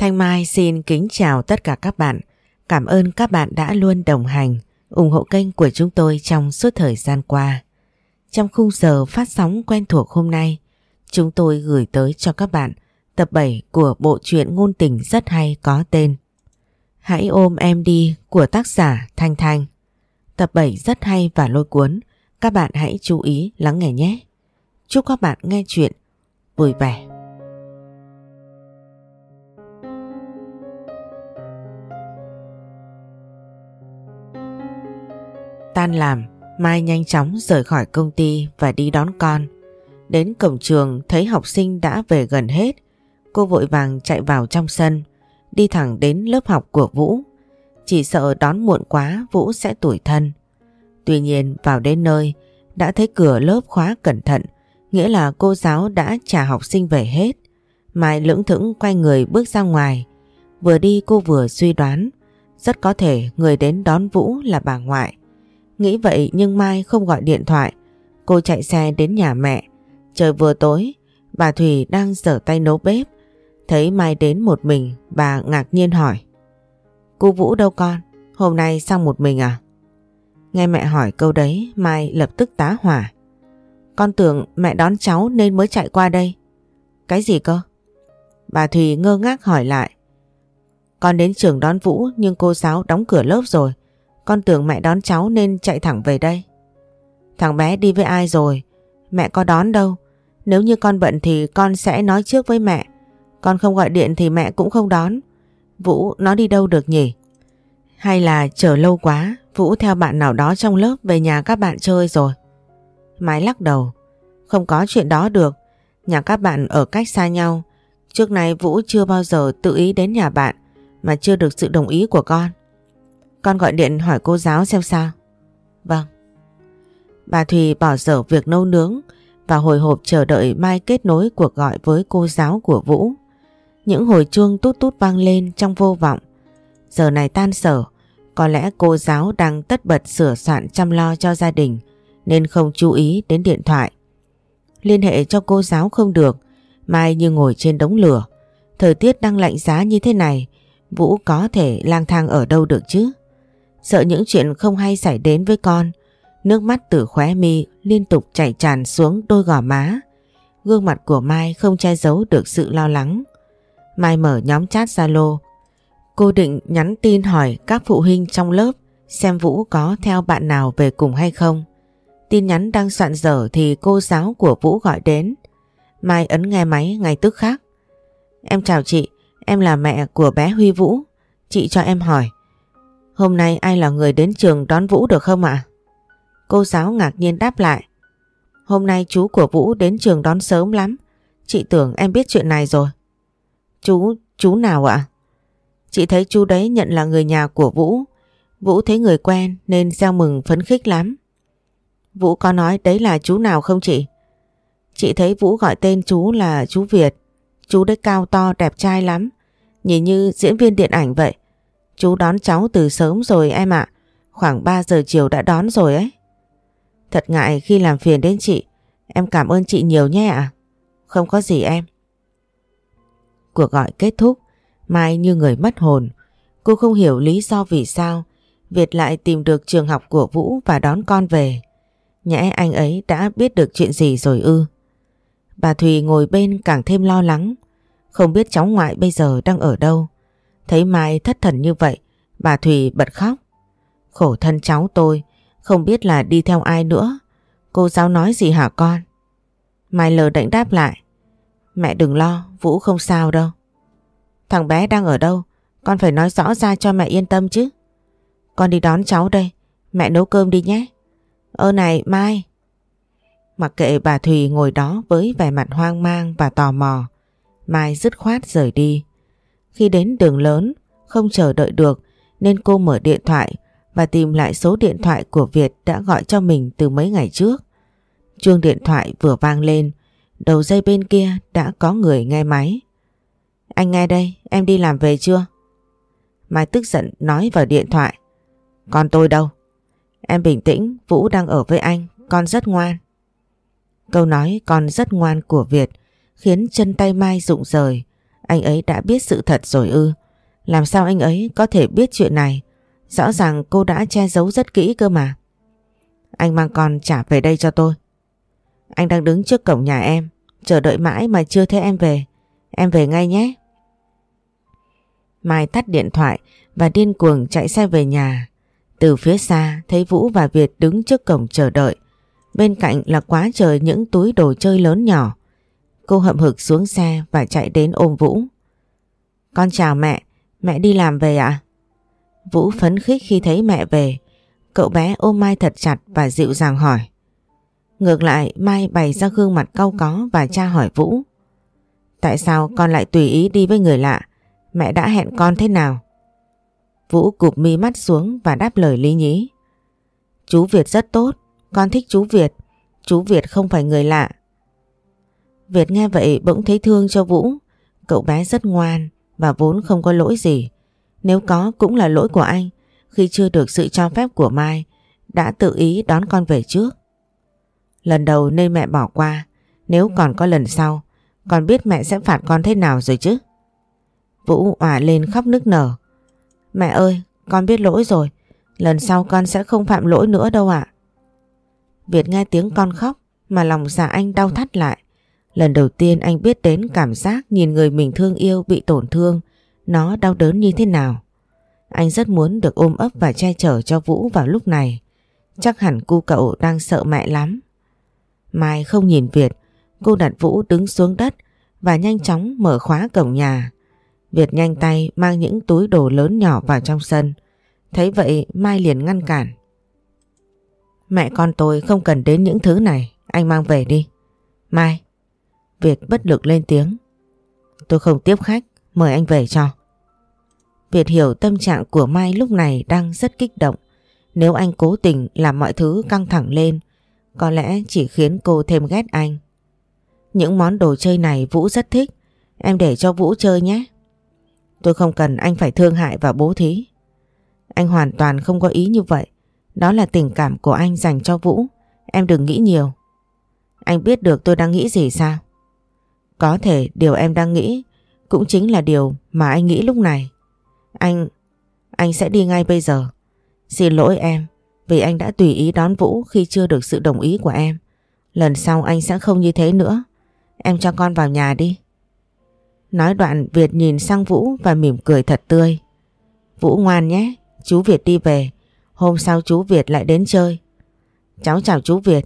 Thanh Mai xin kính chào tất cả các bạn. Cảm ơn các bạn đã luôn đồng hành, ủng hộ kênh của chúng tôi trong suốt thời gian qua. Trong khung giờ phát sóng quen thuộc hôm nay, chúng tôi gửi tới cho các bạn tập 7 của bộ truyện ngôn tình rất hay có tên Hãy ôm em đi của tác giả Thanh Thanh. Tập 7 rất hay và lôi cuốn, các bạn hãy chú ý lắng nghe nhé. Chúc các bạn nghe chuyện vui vẻ. Tan làm, Mai nhanh chóng rời khỏi công ty và đi đón con. Đến cổng trường thấy học sinh đã về gần hết. Cô vội vàng chạy vào trong sân, đi thẳng đến lớp học của Vũ. Chỉ sợ đón muộn quá Vũ sẽ tủi thân. Tuy nhiên vào đến nơi, đã thấy cửa lớp khóa cẩn thận, nghĩa là cô giáo đã trả học sinh về hết. Mai lưỡng thững quay người bước ra ngoài. Vừa đi cô vừa suy đoán, rất có thể người đến đón Vũ là bà ngoại. Nghĩ vậy nhưng Mai không gọi điện thoại. Cô chạy xe đến nhà mẹ. Trời vừa tối, bà Thủy đang dở tay nấu bếp. Thấy Mai đến một mình, bà ngạc nhiên hỏi. Cô Vũ đâu con? Hôm nay sang một mình à? Nghe mẹ hỏi câu đấy, Mai lập tức tá hỏa. Con tưởng mẹ đón cháu nên mới chạy qua đây. Cái gì cơ? Bà Thùy ngơ ngác hỏi lại. Con đến trường đón Vũ nhưng cô giáo đóng cửa lớp rồi. Con tưởng mẹ đón cháu nên chạy thẳng về đây. Thằng bé đi với ai rồi? Mẹ có đón đâu. Nếu như con bận thì con sẽ nói trước với mẹ. Con không gọi điện thì mẹ cũng không đón. Vũ, nó đi đâu được nhỉ? Hay là chờ lâu quá, Vũ theo bạn nào đó trong lớp về nhà các bạn chơi rồi? Mái lắc đầu. Không có chuyện đó được. Nhà các bạn ở cách xa nhau. Trước nay Vũ chưa bao giờ tự ý đến nhà bạn mà chưa được sự đồng ý của con. Con gọi điện hỏi cô giáo xem sao. Vâng. Bà Thùy bỏ dở việc nấu nướng và hồi hộp chờ đợi Mai kết nối cuộc gọi với cô giáo của Vũ. Những hồi chuông tút tút vang lên trong vô vọng. Giờ này tan sở, có lẽ cô giáo đang tất bật sửa soạn chăm lo cho gia đình nên không chú ý đến điện thoại. Liên hệ cho cô giáo không được, Mai như ngồi trên đống lửa. Thời tiết đang lạnh giá như thế này, Vũ có thể lang thang ở đâu được chứ? Sợ những chuyện không hay xảy đến với con, nước mắt từ khóe mi liên tục chảy tràn xuống đôi gò má. Gương mặt của Mai không che giấu được sự lo lắng. Mai mở nhóm chat Zalo. Cô định nhắn tin hỏi các phụ huynh trong lớp xem Vũ có theo bạn nào về cùng hay không. Tin nhắn đang soạn dở thì cô giáo của Vũ gọi đến. Mai ấn nghe máy ngay tức khắc. Em chào chị, em là mẹ của bé Huy Vũ. Chị cho em hỏi. Hôm nay ai là người đến trường đón Vũ được không ạ? Cô giáo ngạc nhiên đáp lại. Hôm nay chú của Vũ đến trường đón sớm lắm. Chị tưởng em biết chuyện này rồi. Chú, chú nào ạ? Chị thấy chú đấy nhận là người nhà của Vũ. Vũ thấy người quen nên gieo mừng phấn khích lắm. Vũ có nói đấy là chú nào không chị? Chị thấy Vũ gọi tên chú là chú Việt. Chú đấy cao to đẹp trai lắm. Nhìn như diễn viên điện ảnh vậy. Chú đón cháu từ sớm rồi em ạ. Khoảng 3 giờ chiều đã đón rồi ấy. Thật ngại khi làm phiền đến chị. Em cảm ơn chị nhiều nhé ạ. Không có gì em. Cuộc gọi kết thúc. Mai như người mất hồn. Cô không hiểu lý do vì sao Việt lại tìm được trường học của Vũ và đón con về. Nhẽ anh ấy đã biết được chuyện gì rồi ư. Bà Thùy ngồi bên càng thêm lo lắng. Không biết cháu ngoại bây giờ đang ở đâu. Thấy Mai thất thần như vậy, bà Thùy bật khóc. Khổ thân cháu tôi, không biết là đi theo ai nữa. Cô giáo nói gì hả con? Mai lờ đánh đáp lại. Mẹ đừng lo, Vũ không sao đâu. Thằng bé đang ở đâu? Con phải nói rõ ra cho mẹ yên tâm chứ. Con đi đón cháu đây. Mẹ nấu cơm đi nhé. Ơ này Mai. Mặc kệ bà Thùy ngồi đó với vẻ mặt hoang mang và tò mò. Mai dứt khoát rời đi. Khi đến đường lớn, không chờ đợi được nên cô mở điện thoại và tìm lại số điện thoại của Việt đã gọi cho mình từ mấy ngày trước. Chuông điện thoại vừa vang lên, đầu dây bên kia đã có người nghe máy. Anh nghe đây, em đi làm về chưa? Mai tức giận nói vào điện thoại. Con tôi đâu? Em bình tĩnh, Vũ đang ở với anh, con rất ngoan. Câu nói con rất ngoan của Việt khiến chân tay Mai rụng rời. Anh ấy đã biết sự thật rồi ư. Làm sao anh ấy có thể biết chuyện này? Rõ ràng cô đã che giấu rất kỹ cơ mà. Anh mang con trả về đây cho tôi. Anh đang đứng trước cổng nhà em, chờ đợi mãi mà chưa thấy em về. Em về ngay nhé. Mai tắt điện thoại và điên cuồng chạy xe về nhà. Từ phía xa thấy Vũ và Việt đứng trước cổng chờ đợi. Bên cạnh là quá trời những túi đồ chơi lớn nhỏ. Cô hậm hực xuống xe và chạy đến ôm Vũ. Con chào mẹ, mẹ đi làm về ạ? À? Vũ phấn khích khi thấy mẹ về. Cậu bé ôm Mai thật chặt và dịu dàng hỏi. Ngược lại Mai bày ra gương mặt cau có và tra hỏi Vũ. Tại sao con lại tùy ý đi với người lạ? Mẹ đã hẹn con thế nào? Vũ cụp mi mắt xuống và đáp lời lý nhí. Chú Việt rất tốt, con thích chú Việt. Chú Việt không phải người lạ. Việt nghe vậy bỗng thấy thương cho Vũ. Cậu bé rất ngoan và vốn không có lỗi gì. Nếu có cũng là lỗi của anh khi chưa được sự cho phép của Mai đã tự ý đón con về trước. Lần đầu nên mẹ bỏ qua, nếu còn có lần sau, con biết mẹ sẽ phạt con thế nào rồi chứ? Vũ òa lên khóc nức nở. Mẹ ơi, con biết lỗi rồi, lần sau con sẽ không phạm lỗi nữa đâu ạ. Việt nghe tiếng con khóc mà lòng dạ anh đau thắt lại. Lần đầu tiên anh biết đến cảm giác nhìn người mình thương yêu bị tổn thương, nó đau đớn như thế nào. Anh rất muốn được ôm ấp và che chở cho Vũ vào lúc này. Chắc hẳn cu cậu đang sợ mẹ lắm. Mai không nhìn Việt, cô đặt Vũ đứng xuống đất và nhanh chóng mở khóa cổng nhà. Việt nhanh tay mang những túi đồ lớn nhỏ vào trong sân. Thấy vậy Mai liền ngăn cản. Mẹ con tôi không cần đến những thứ này, anh mang về đi. Mai. Việt bất lực lên tiếng. Tôi không tiếp khách, mời anh về cho. Việt hiểu tâm trạng của Mai lúc này đang rất kích động. Nếu anh cố tình làm mọi thứ căng thẳng lên, có lẽ chỉ khiến cô thêm ghét anh. Những món đồ chơi này Vũ rất thích, em để cho Vũ chơi nhé. Tôi không cần anh phải thương hại và bố thí. Anh hoàn toàn không có ý như vậy. Đó là tình cảm của anh dành cho Vũ. Em đừng nghĩ nhiều. Anh biết được tôi đang nghĩ gì sao? Có thể điều em đang nghĩ cũng chính là điều mà anh nghĩ lúc này. Anh... anh sẽ đi ngay bây giờ. Xin lỗi em vì anh đã tùy ý đón Vũ khi chưa được sự đồng ý của em. Lần sau anh sẽ không như thế nữa. Em cho con vào nhà đi. Nói đoạn Việt nhìn sang Vũ và mỉm cười thật tươi. Vũ ngoan nhé, chú Việt đi về. Hôm sau chú Việt lại đến chơi. Cháu chào chú Việt.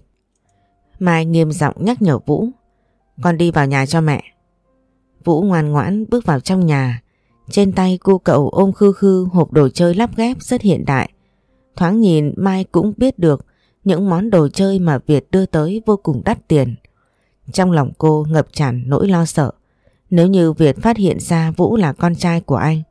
Mai nghiêm giọng nhắc nhở Vũ. Con đi vào nhà cho mẹ. Vũ ngoan ngoãn bước vào trong nhà. Trên tay cô cậu ôm khư khư hộp đồ chơi lắp ghép rất hiện đại. Thoáng nhìn Mai cũng biết được những món đồ chơi mà Việt đưa tới vô cùng đắt tiền. Trong lòng cô ngập tràn nỗi lo sợ. Nếu như Việt phát hiện ra Vũ là con trai của anh,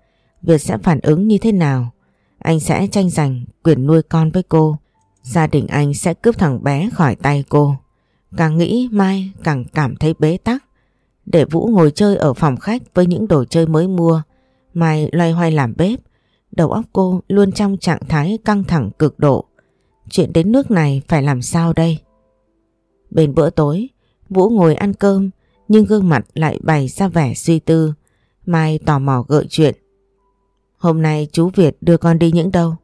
Việt sẽ phản ứng như thế nào? Anh sẽ tranh giành quyền nuôi con với cô. Gia đình anh sẽ cướp thằng bé khỏi tay cô. Càng nghĩ Mai càng cảm thấy bế tắc. Để Vũ ngồi chơi ở phòng khách với những đồ chơi mới mua, Mai loay hoay làm bếp. Đầu óc cô luôn trong trạng thái căng thẳng cực độ. Chuyện đến nước này phải làm sao đây? Bên bữa tối, Vũ ngồi ăn cơm nhưng gương mặt lại bày ra vẻ suy tư. Mai tò mò gợi chuyện. Hôm nay chú Việt đưa con đi những đâu?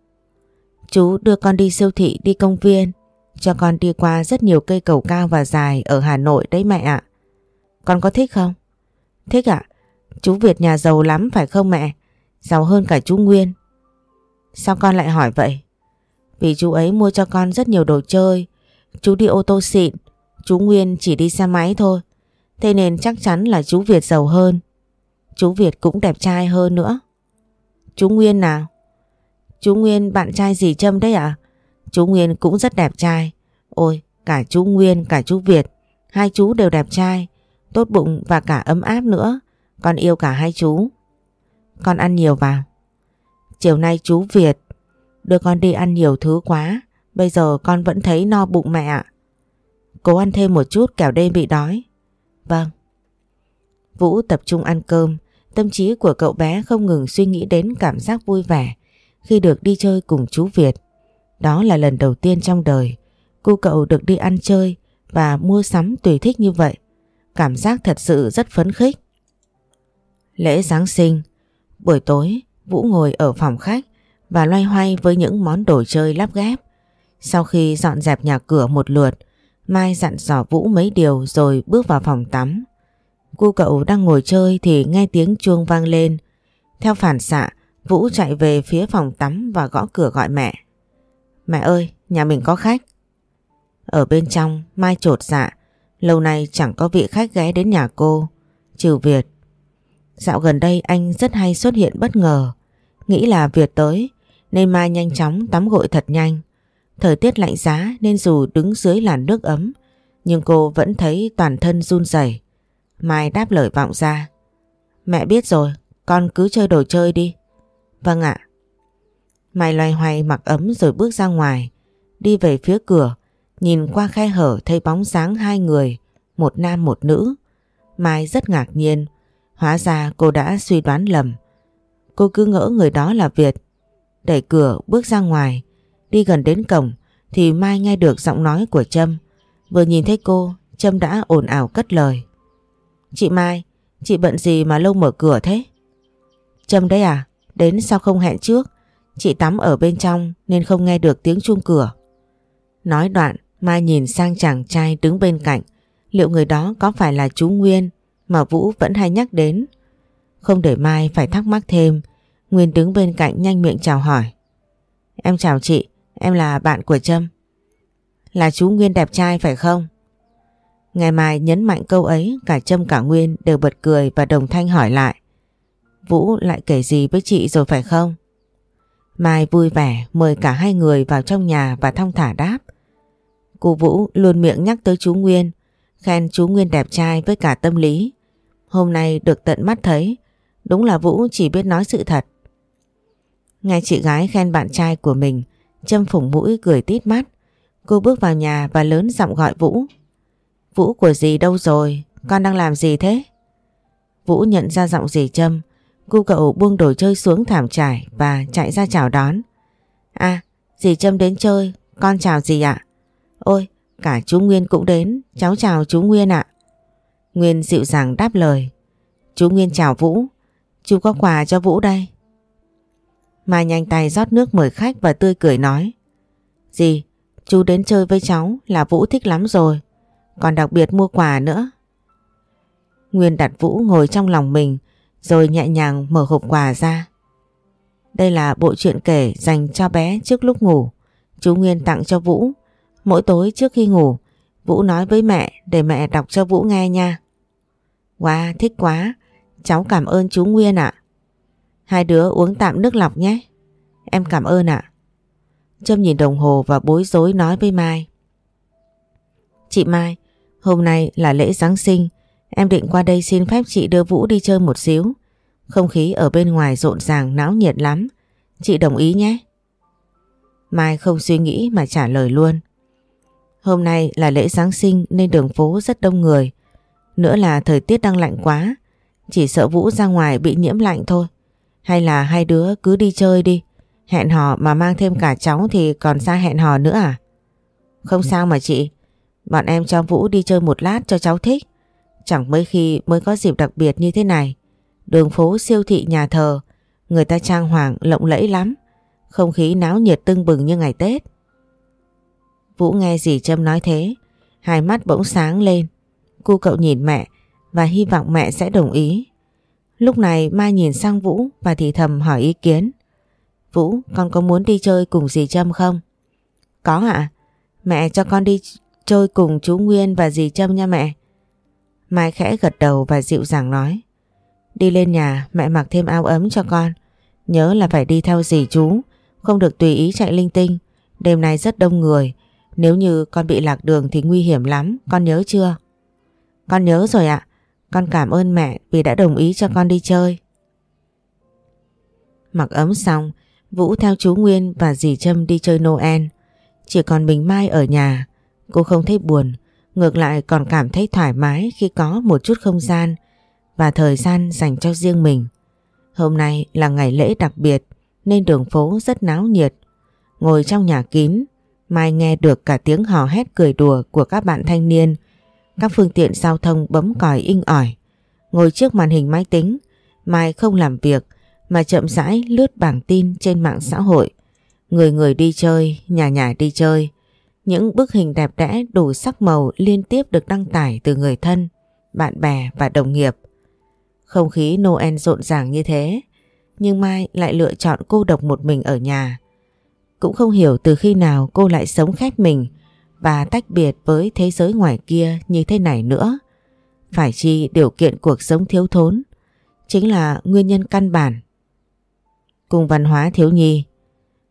Chú đưa con đi siêu thị đi công viên cho con đi qua rất nhiều cây cầu cao và dài ở Hà Nội đấy mẹ ạ. Con có thích không? Thích ạ. Chú Việt nhà giàu lắm, phải không mẹ? Giàu hơn cả chú Nguyên. Sao con lại hỏi vậy? Vì chú ấy mua cho con rất nhiều đồ chơi. Chú đi ô tô xịn. Chú Nguyên chỉ đi xe máy thôi. Thế nên chắc chắn là chú Việt giàu hơn. Chú Việt cũng đẹp trai hơn nữa. Chú Nguyên nào? Chú Nguyên, bạn trai gì Trâm đấy ạ? Chú Nguyên cũng rất đẹp trai. Ôi, cả chú Nguyên cả chú Việt. Hai chú đều đẹp trai. Tốt bụng và cả ấm áp nữa. Con yêu cả hai chú. Con ăn nhiều vào. Chiều nay chú Việt đưa con đi ăn nhiều thứ quá. Bây giờ con vẫn thấy no bụng mẹ ạ. Cố ăn thêm một chút kẻo đêm bị đói. Vâng. Vũ tập trung ăn cơm, tâm trí của cậu bé không ngừng suy nghĩ đến cảm giác vui vẻ khi được đi chơi cùng chú Việt. Đó là lần đầu tiên trong đời cô cậu được đi ăn chơi và mua sắm tùy thích như vậy. Cảm giác thật sự rất phấn khích. Lễ Giáng sinh, buổi tối Vũ ngồi ở phòng khách và loay hoay với những món đồ chơi lắp ghép. Sau khi dọn dẹp nhà cửa một lượt, Mai dặn dò Vũ mấy điều rồi bước vào phòng tắm. Cô cậu đang ngồi chơi thì nghe tiếng chuông vang lên. Theo phản xạ, Vũ chạy về phía phòng tắm và gõ cửa gọi mẹ. Mẹ ơi, nhà mình có khách. Ở bên trong, Mai trột dạ. Lâu nay chẳng có vị khách ghé đến nhà cô. Trừ Việt. Dạo gần đây anh rất hay xuất hiện bất ngờ. Nghĩ là Việt tới, nên Mai nhanh chóng tắm gội thật nhanh. Thời tiết lạnh giá nên dù đứng dưới làn nước ấm, nhưng cô vẫn thấy toàn thân run rẩy. Mai đáp lời vọng ra. Mẹ biết rồi, con cứ chơi đồ chơi đi. Vâng ạ. Mai loay hoay mặc ấm rồi bước ra ngoài, đi về phía cửa, nhìn qua khe hở thấy bóng dáng hai người, một nam một nữ. Mai rất ngạc nhiên, hóa ra cô đã suy đoán lầm. Cô cứ ngỡ người đó là Việt. Đẩy cửa bước ra ngoài, đi gần đến cổng thì Mai nghe được giọng nói của Trâm. Vừa nhìn thấy cô, Trâm đã ồn ào cất lời. Chị Mai, chị bận gì mà lâu mở cửa thế? Trâm đấy à? Đến sao không hẹn trước? Chị tắm ở bên trong nên không nghe được tiếng chuông cửa. Nói đoạn, Mai nhìn sang chàng trai đứng bên cạnh. Liệu người đó có phải là chú Nguyên mà Vũ vẫn hay nhắc đến? Không để Mai phải thắc mắc thêm, Nguyên đứng bên cạnh nhanh miệng chào hỏi. Em chào chị, em là bạn của Trâm. Là chú Nguyên đẹp trai phải không? Ngày mai nhấn mạnh câu ấy cả Trâm cả Nguyên đều bật cười và đồng thanh hỏi lại. Vũ lại kể gì với chị rồi phải không? Mai vui vẻ mời cả hai người vào trong nhà và thong thả đáp. Cô Vũ luôn miệng nhắc tới chú Nguyên, khen chú Nguyên đẹp trai với cả tâm lý. Hôm nay được tận mắt thấy, đúng là Vũ chỉ biết nói sự thật. Nghe chị gái khen bạn trai của mình, châm phủng mũi cười tít mắt. Cô bước vào nhà và lớn giọng gọi Vũ. Vũ của dì đâu rồi? Con đang làm gì thế? Vũ nhận ra giọng dì Trâm. Cô cậu buông đồ chơi xuống thảm trải và chạy ra chào đón. À, dì Trâm đến chơi, con chào dì ạ. Ôi, cả chú Nguyên cũng đến, cháu chào chú Nguyên ạ. Nguyên dịu dàng đáp lời. Chú Nguyên chào Vũ, chú có quà cho Vũ đây. Mai nhanh tay rót nước mời khách và tươi cười nói. Dì, chú đến chơi với cháu là Vũ thích lắm rồi, còn đặc biệt mua quà nữa. Nguyên đặt Vũ ngồi trong lòng mình rồi nhẹ nhàng mở hộp quà ra. Đây là bộ truyện kể dành cho bé trước lúc ngủ. Chú Nguyên tặng cho Vũ. Mỗi tối trước khi ngủ, Vũ nói với mẹ để mẹ đọc cho Vũ nghe nha. Wow, thích quá. Cháu cảm ơn chú Nguyên ạ. Hai đứa uống tạm nước lọc nhé. Em cảm ơn ạ. Trâm nhìn đồng hồ và bối rối nói với Mai. Chị Mai, hôm nay là lễ Giáng sinh. Em định qua đây xin phép chị đưa Vũ đi chơi một xíu. Không khí ở bên ngoài rộn ràng, náo nhiệt lắm. Chị đồng ý nhé. Mai không suy nghĩ mà trả lời luôn. Hôm nay là lễ Giáng sinh nên đường phố rất đông người. Nữa là thời tiết đang lạnh quá. Chỉ sợ Vũ ra ngoài bị nhiễm lạnh thôi. Hay là hai đứa cứ đi chơi đi. Hẹn hò mà mang thêm cả cháu thì còn xa hẹn hò nữa à? Không sao mà chị. Bọn em cho Vũ đi chơi một lát cho cháu thích. Chẳng mấy khi mới có dịp đặc biệt như thế này. Đường phố siêu thị nhà thờ, người ta trang hoàng lộng lẫy lắm. Không khí náo nhiệt tưng bừng như ngày Tết. Vũ nghe dì Trâm nói thế, hai mắt bỗng sáng lên. Cô cậu nhìn mẹ và hy vọng mẹ sẽ đồng ý. Lúc này Mai nhìn sang Vũ và thì thầm hỏi ý kiến. Vũ, con có muốn đi chơi cùng dì Trâm không? Có ạ. Mẹ cho con đi chơi cùng chú Nguyên và dì Trâm nha mẹ. Mai khẽ gật đầu và dịu dàng nói. Đi lên nhà mẹ mặc thêm áo ấm cho con. Nhớ là phải đi theo dì chú, không được tùy ý chạy linh tinh. Đêm nay rất đông người, nếu như con bị lạc đường thì nguy hiểm lắm, con nhớ chưa? Con nhớ rồi ạ, con cảm ơn mẹ vì đã đồng ý cho con đi chơi. Mặc ấm xong, Vũ theo chú Nguyên và dì Trâm đi chơi Noel. Chỉ còn mình Mai ở nhà, cô không thấy buồn, ngược lại còn cảm thấy thoải mái khi có một chút không gian và thời gian dành cho riêng mình. Hôm nay là ngày lễ đặc biệt nên đường phố rất náo nhiệt. Ngồi trong nhà kín, Mai nghe được cả tiếng hò hét cười đùa của các bạn thanh niên. Các phương tiện giao thông bấm còi inh ỏi. Ngồi trước màn hình máy tính, Mai không làm việc mà chậm rãi lướt bảng tin trên mạng xã hội. Người người đi chơi, nhà nhà đi chơi. Những bức hình đẹp đẽ đủ sắc màu liên tiếp được đăng tải từ người thân, bạn bè và đồng nghiệp. Không khí Noel rộn ràng như thế, nhưng Mai lại lựa chọn cô độc một mình ở nhà. Cũng không hiểu từ khi nào cô lại sống khép mình và tách biệt với thế giới ngoài kia như thế này nữa. Phải chi điều kiện cuộc sống thiếu thốn chính là nguyên nhân căn bản. Cùng văn hóa thiếu nhi,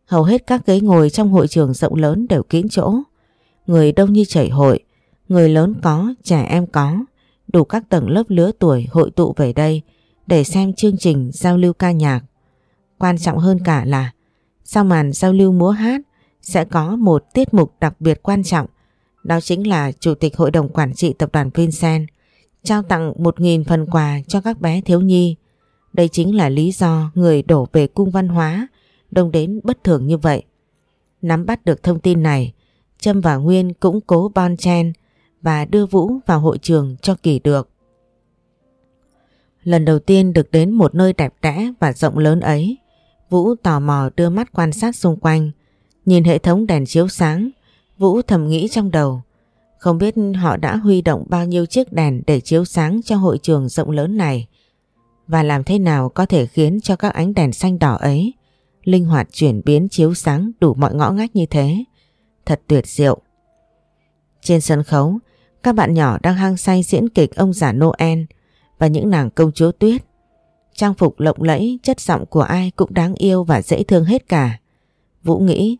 hầu hết các ghế ngồi trong hội trường rộng lớn đều kín chỗ. Người đông như chảy hội, người lớn có, trẻ em có, đủ các tầng lớp lứa tuổi hội tụ về đây để xem chương trình giao lưu ca nhạc. Quan trọng hơn cả là sau màn giao lưu múa hát sẽ có một tiết mục đặc biệt quan trọng đó chính là Chủ tịch Hội đồng Quản trị Tập đoàn Vincent trao tặng 1.000 phần quà cho các bé thiếu nhi. Đây chính là lý do người đổ về cung văn hóa đông đến bất thường như vậy. Nắm bắt được thông tin này, Trâm và Nguyên cũng cố bon chen và đưa Vũ vào hội trường cho kỳ được. Lần đầu tiên được đến một nơi đẹp đẽ và rộng lớn ấy, Vũ tò mò đưa mắt quan sát xung quanh, nhìn hệ thống đèn chiếu sáng, Vũ thầm nghĩ trong đầu, không biết họ đã huy động bao nhiêu chiếc đèn để chiếu sáng cho hội trường rộng lớn này và làm thế nào có thể khiến cho các ánh đèn xanh đỏ ấy linh hoạt chuyển biến chiếu sáng đủ mọi ngõ ngách như thế. Thật tuyệt diệu. Trên sân khấu, các bạn nhỏ đang hăng say diễn kịch ông già Noel và những nàng công chúa tuyết. Trang phục lộng lẫy, chất giọng của ai cũng đáng yêu và dễ thương hết cả. Vũ nghĩ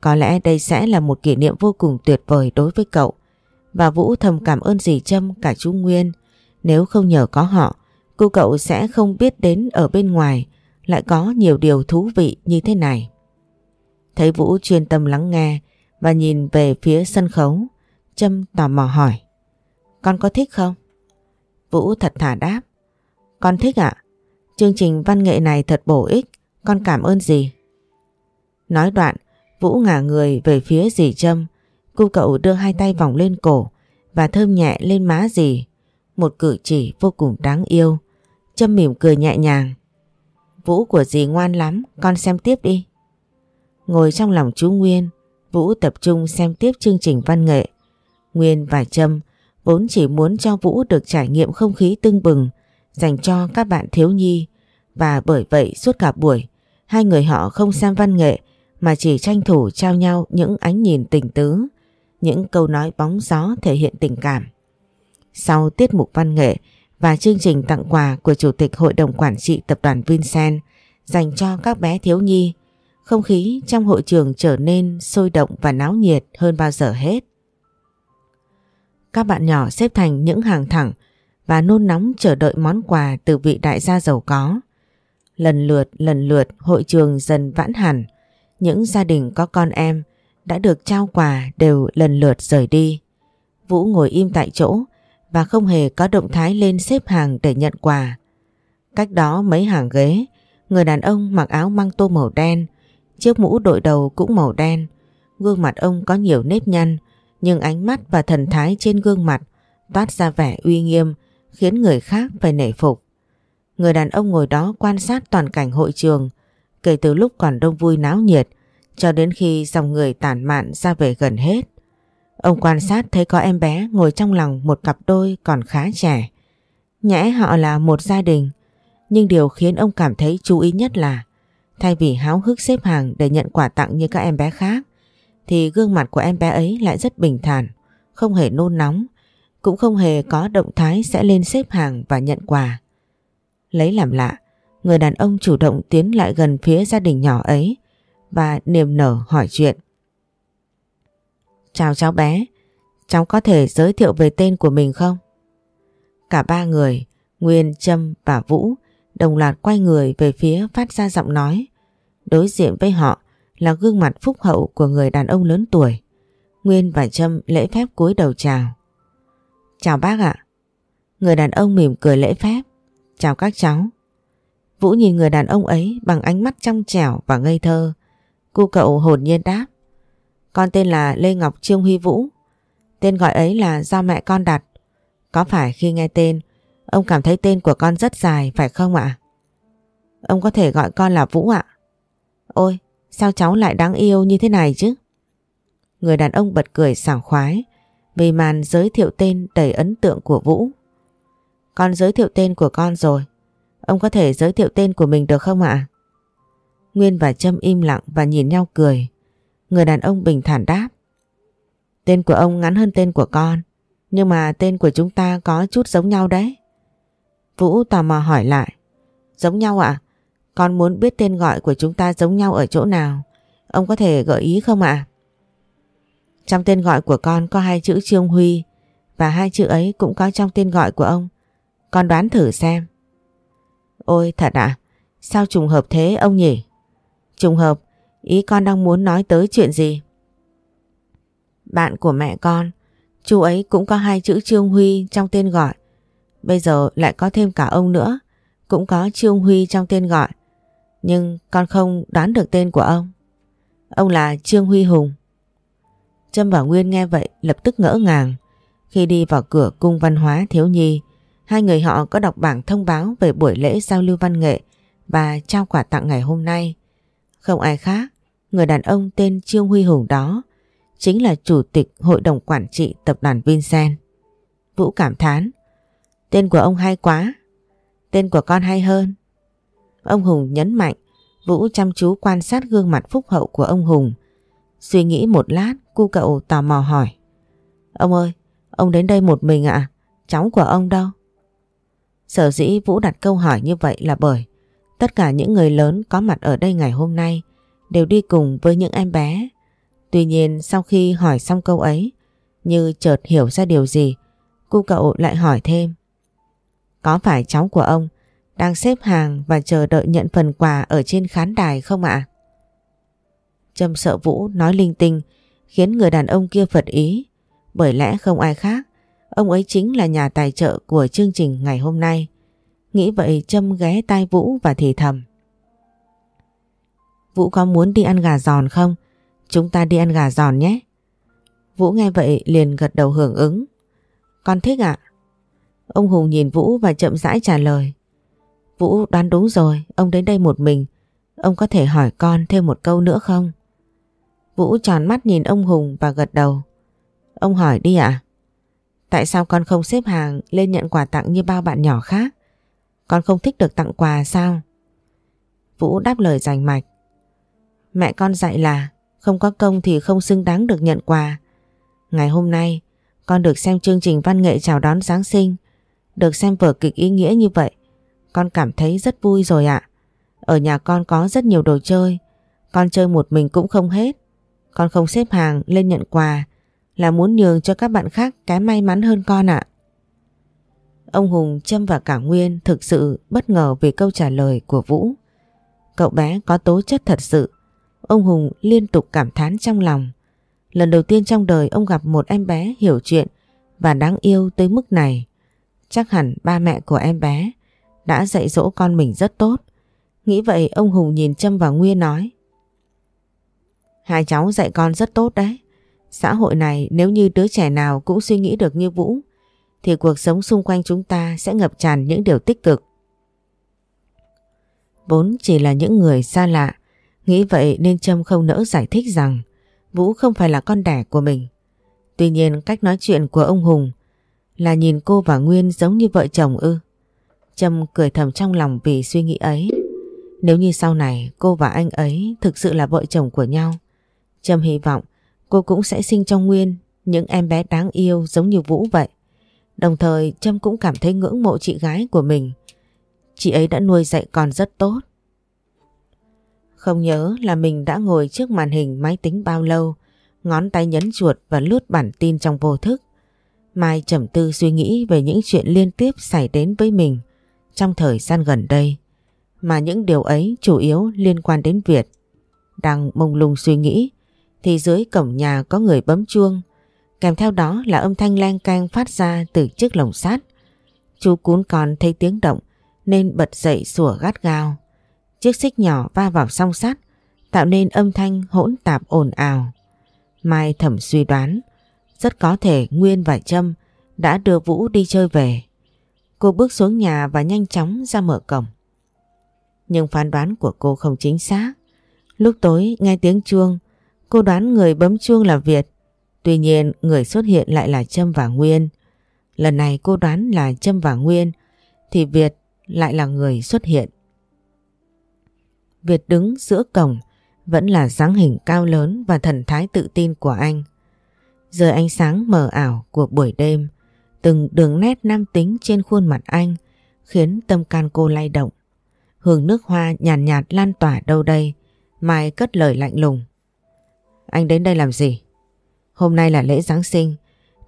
có lẽ đây sẽ là một kỷ niệm vô cùng tuyệt vời đối với cậu. Và Vũ thầm cảm ơn dì Trâm cả chú Nguyên. Nếu không nhờ có họ, cô cậu sẽ không biết đến ở bên ngoài lại có nhiều điều thú vị như thế này. Thấy Vũ chuyên tâm lắng nghe và nhìn về phía sân khấu, Trâm tò mò hỏi. Con có thích không? Vũ thật thả đáp. Con thích ạ. Chương trình văn nghệ này thật bổ ích. Con cảm ơn gì? Nói đoạn, Vũ ngả người về phía dì Trâm. Cô cậu đưa hai tay vòng lên cổ và thơm nhẹ lên má dì. Một cử chỉ vô cùng đáng yêu. Trâm mỉm cười nhẹ nhàng. Vũ của dì ngoan lắm, con xem tiếp đi. Ngồi trong lòng chú Nguyên, Vũ tập trung xem tiếp chương trình văn nghệ. Nguyên và Trâm vốn chỉ muốn cho Vũ được trải nghiệm không khí tưng bừng dành cho các bạn thiếu nhi và bởi vậy suốt cả buổi hai người họ không xem văn nghệ mà chỉ tranh thủ trao nhau những ánh nhìn tình tứ, những câu nói bóng gió thể hiện tình cảm. Sau tiết mục văn nghệ và chương trình tặng quà của Chủ tịch Hội đồng Quản trị Tập đoàn Vincent dành cho các bé thiếu nhi, không khí trong hội trường trở nên sôi động và náo nhiệt hơn bao giờ hết. Các bạn nhỏ xếp thành những hàng thẳng và nôn nóng chờ đợi món quà từ vị đại gia giàu có. Lần lượt lần lượt hội trường dần vãn hẳn, những gia đình có con em đã được trao quà đều lần lượt rời đi. Vũ ngồi im tại chỗ và không hề có động thái lên xếp hàng để nhận quà. Cách đó mấy hàng ghế, người đàn ông mặc áo măng tô màu đen, chiếc mũ đội đầu cũng màu đen. Gương mặt ông có nhiều nếp nhăn, nhưng ánh mắt và thần thái trên gương mặt toát ra vẻ uy nghiêm khiến người khác phải nể phục. Người đàn ông ngồi đó quan sát toàn cảnh hội trường kể từ lúc còn đông vui náo nhiệt cho đến khi dòng người tản mạn ra về gần hết. Ông quan sát thấy có em bé ngồi trong lòng một cặp đôi còn khá trẻ. Nhẽ họ là một gia đình, nhưng điều khiến ông cảm thấy chú ý nhất là thay vì háo hức xếp hàng để nhận quà tặng như các em bé khác, thì gương mặt của em bé ấy lại rất bình thản, không hề nôn nóng, cũng không hề có động thái sẽ lên xếp hàng và nhận quà. Lấy làm lạ, người đàn ông chủ động tiến lại gần phía gia đình nhỏ ấy và niềm nở hỏi chuyện. Chào cháu bé, cháu có thể giới thiệu về tên của mình không? Cả ba người, Nguyên, Trâm và Vũ đồng loạt quay người về phía phát ra giọng nói. Đối diện với họ là gương mặt phúc hậu của người đàn ông lớn tuổi. Nguyên và Trâm lễ phép cúi đầu chào. Chào bác ạ. Người đàn ông mỉm cười lễ phép. Chào các cháu. Vũ nhìn người đàn ông ấy bằng ánh mắt trong trẻo và ngây thơ. Cô cậu hồn nhiên đáp. Con tên là Lê Ngọc Trương Huy Vũ. Tên gọi ấy là do mẹ con đặt. Có phải khi nghe tên, ông cảm thấy tên của con rất dài phải không ạ? Ông có thể gọi con là Vũ ạ. Ôi, sao cháu lại đáng yêu như thế này chứ? Người đàn ông bật cười sảng khoái vì màn giới thiệu tên đầy ấn tượng của Vũ. Con giới thiệu tên của con rồi. Ông có thể giới thiệu tên của mình được không ạ? Nguyên và Trâm im lặng và nhìn nhau cười. Người đàn ông bình thản đáp. Tên của ông ngắn hơn tên của con. Nhưng mà tên của chúng ta có chút giống nhau đấy. Vũ tò mò hỏi lại. Giống nhau ạ? Con muốn biết tên gọi của chúng ta giống nhau ở chỗ nào? Ông có thể gợi ý không ạ? Trong tên gọi của con có hai chữ Trương Huy và hai chữ ấy cũng có trong tên gọi của ông. Con đoán thử xem. Ôi thật ạ, sao trùng hợp thế ông nhỉ? Trùng hợp, ý con đang muốn nói tới chuyện gì? Bạn của mẹ con, chú ấy cũng có hai chữ Trương Huy trong tên gọi. Bây giờ lại có thêm cả ông nữa, cũng có Trương Huy trong tên gọi. Nhưng con không đoán được tên của ông. Ông là Trương Huy Hùng. Trâm và Nguyên nghe vậy lập tức ngỡ ngàng. Khi đi vào cửa cung văn hóa thiếu nhi, hai người họ có đọc bảng thông báo về buổi lễ giao lưu văn nghệ và trao quà tặng ngày hôm nay. Không ai khác, người đàn ông tên Trương Huy Hùng đó chính là chủ tịch hội đồng quản trị tập đoàn Vincent. Vũ cảm thán, tên của ông hay quá, tên của con hay hơn. Ông Hùng nhấn mạnh, Vũ chăm chú quan sát gương mặt phúc hậu của ông Hùng. Suy nghĩ một lát, cu cậu tò mò hỏi. Ông ơi, ông đến đây một mình ạ? À? Cháu của ông đâu? Sở dĩ Vũ đặt câu hỏi như vậy là bởi tất cả những người lớn có mặt ở đây ngày hôm nay đều đi cùng với những em bé. Tuy nhiên sau khi hỏi xong câu ấy, như chợt hiểu ra điều gì, cô cậu lại hỏi thêm. Có phải cháu của ông đang xếp hàng và chờ đợi nhận phần quà ở trên khán đài không ạ? Trâm sợ Vũ nói linh tinh khiến người đàn ông kia phật ý. Bởi lẽ không ai khác, ông ấy chính là nhà tài trợ của chương trình ngày hôm nay. Nghĩ vậy Trâm ghé tai Vũ và thì thầm. Vũ có muốn đi ăn gà giòn không? Chúng ta đi ăn gà giòn nhé. Vũ nghe vậy liền gật đầu hưởng ứng. Con thích ạ. Ông Hùng nhìn Vũ và chậm rãi trả lời. Vũ đoán đúng rồi, ông đến đây một mình. Ông có thể hỏi con thêm một câu nữa không? Vũ tròn mắt nhìn ông Hùng và gật đầu. Ông hỏi đi ạ. Tại sao con không xếp hàng lên nhận quà tặng như bao bạn nhỏ khác? Con không thích được tặng quà sao? Vũ đáp lời rành mạch. Mẹ con dạy là không có công thì không xứng đáng được nhận quà. Ngày hôm nay con được xem chương trình văn nghệ chào đón Giáng sinh. Được xem vở kịch ý nghĩa như vậy. Con cảm thấy rất vui rồi ạ. Ở nhà con có rất nhiều đồ chơi. Con chơi một mình cũng không hết. Con không xếp hàng lên nhận quà là muốn nhường cho các bạn khác cái may mắn hơn con ạ. Ông Hùng, Trâm và cả Nguyên thực sự bất ngờ về câu trả lời của Vũ. Cậu bé có tố chất thật sự. Ông Hùng liên tục cảm thán trong lòng. Lần đầu tiên trong đời ông gặp một em bé hiểu chuyện và đáng yêu tới mức này. Chắc hẳn ba mẹ của em bé đã dạy dỗ con mình rất tốt. Nghĩ vậy ông Hùng nhìn Trâm và Nguyên nói. Hai cháu dạy con rất tốt đấy. Xã hội này nếu như đứa trẻ nào cũng suy nghĩ được như Vũ thì cuộc sống xung quanh chúng ta sẽ ngập tràn những điều tích cực. Vốn chỉ là những người xa lạ, nghĩ vậy nên Trâm không nỡ giải thích rằng Vũ không phải là con đẻ của mình. Tuy nhiên cách nói chuyện của ông Hùng là nhìn cô và Nguyên giống như vợ chồng ư. Trâm cười thầm trong lòng vì suy nghĩ ấy. Nếu như sau này cô và anh ấy thực sự là vợ chồng của nhau, Trâm hy vọng cô cũng sẽ sinh trong Nguyên những em bé đáng yêu giống như Vũ vậy. Đồng thời Trâm cũng cảm thấy ngưỡng mộ chị gái của mình. Chị ấy đã nuôi dạy con rất tốt. Không nhớ là mình đã ngồi trước màn hình máy tính bao lâu, ngón tay nhấn chuột và lướt bản tin trong vô thức. Mai trầm tư suy nghĩ về những chuyện liên tiếp xảy đến với mình trong thời gian gần đây. Mà những điều ấy chủ yếu liên quan đến Việt. Đang mông lung suy nghĩ, thì dưới cổng nhà có người bấm chuông Kèm theo đó là âm thanh len cang phát ra từ chiếc lồng sắt. Chú cún con thấy tiếng động, nên bật dậy sủa gắt gao. Chiếc xích nhỏ va vào song sắt, tạo nên âm thanh hỗn tạp ồn ào. Mai thẩm suy đoán, rất có thể Nguyên và Trâm đã đưa Vũ đi chơi về. Cô bước xuống nhà và nhanh chóng ra mở cổng. Nhưng phán đoán của cô không chính xác. Lúc tối nghe tiếng chuông, cô đoán người bấm chuông là Việt. Tuy nhiên người xuất hiện lại là Trâm và Nguyên. Lần này cô đoán là Trâm và Nguyên, thì Việt lại là người xuất hiện. Việt đứng giữa cổng, vẫn là dáng hình cao lớn và thần thái tự tin của anh. giờ ánh sáng mờ ảo của buổi đêm, từng đường nét nam tính trên khuôn mặt anh khiến tâm can cô lay động. Hương nước hoa nhàn nhạt, nhạt lan tỏa đâu đây, Mai cất lời lạnh lùng. Anh đến đây làm gì? Hôm nay là lễ Giáng sinh,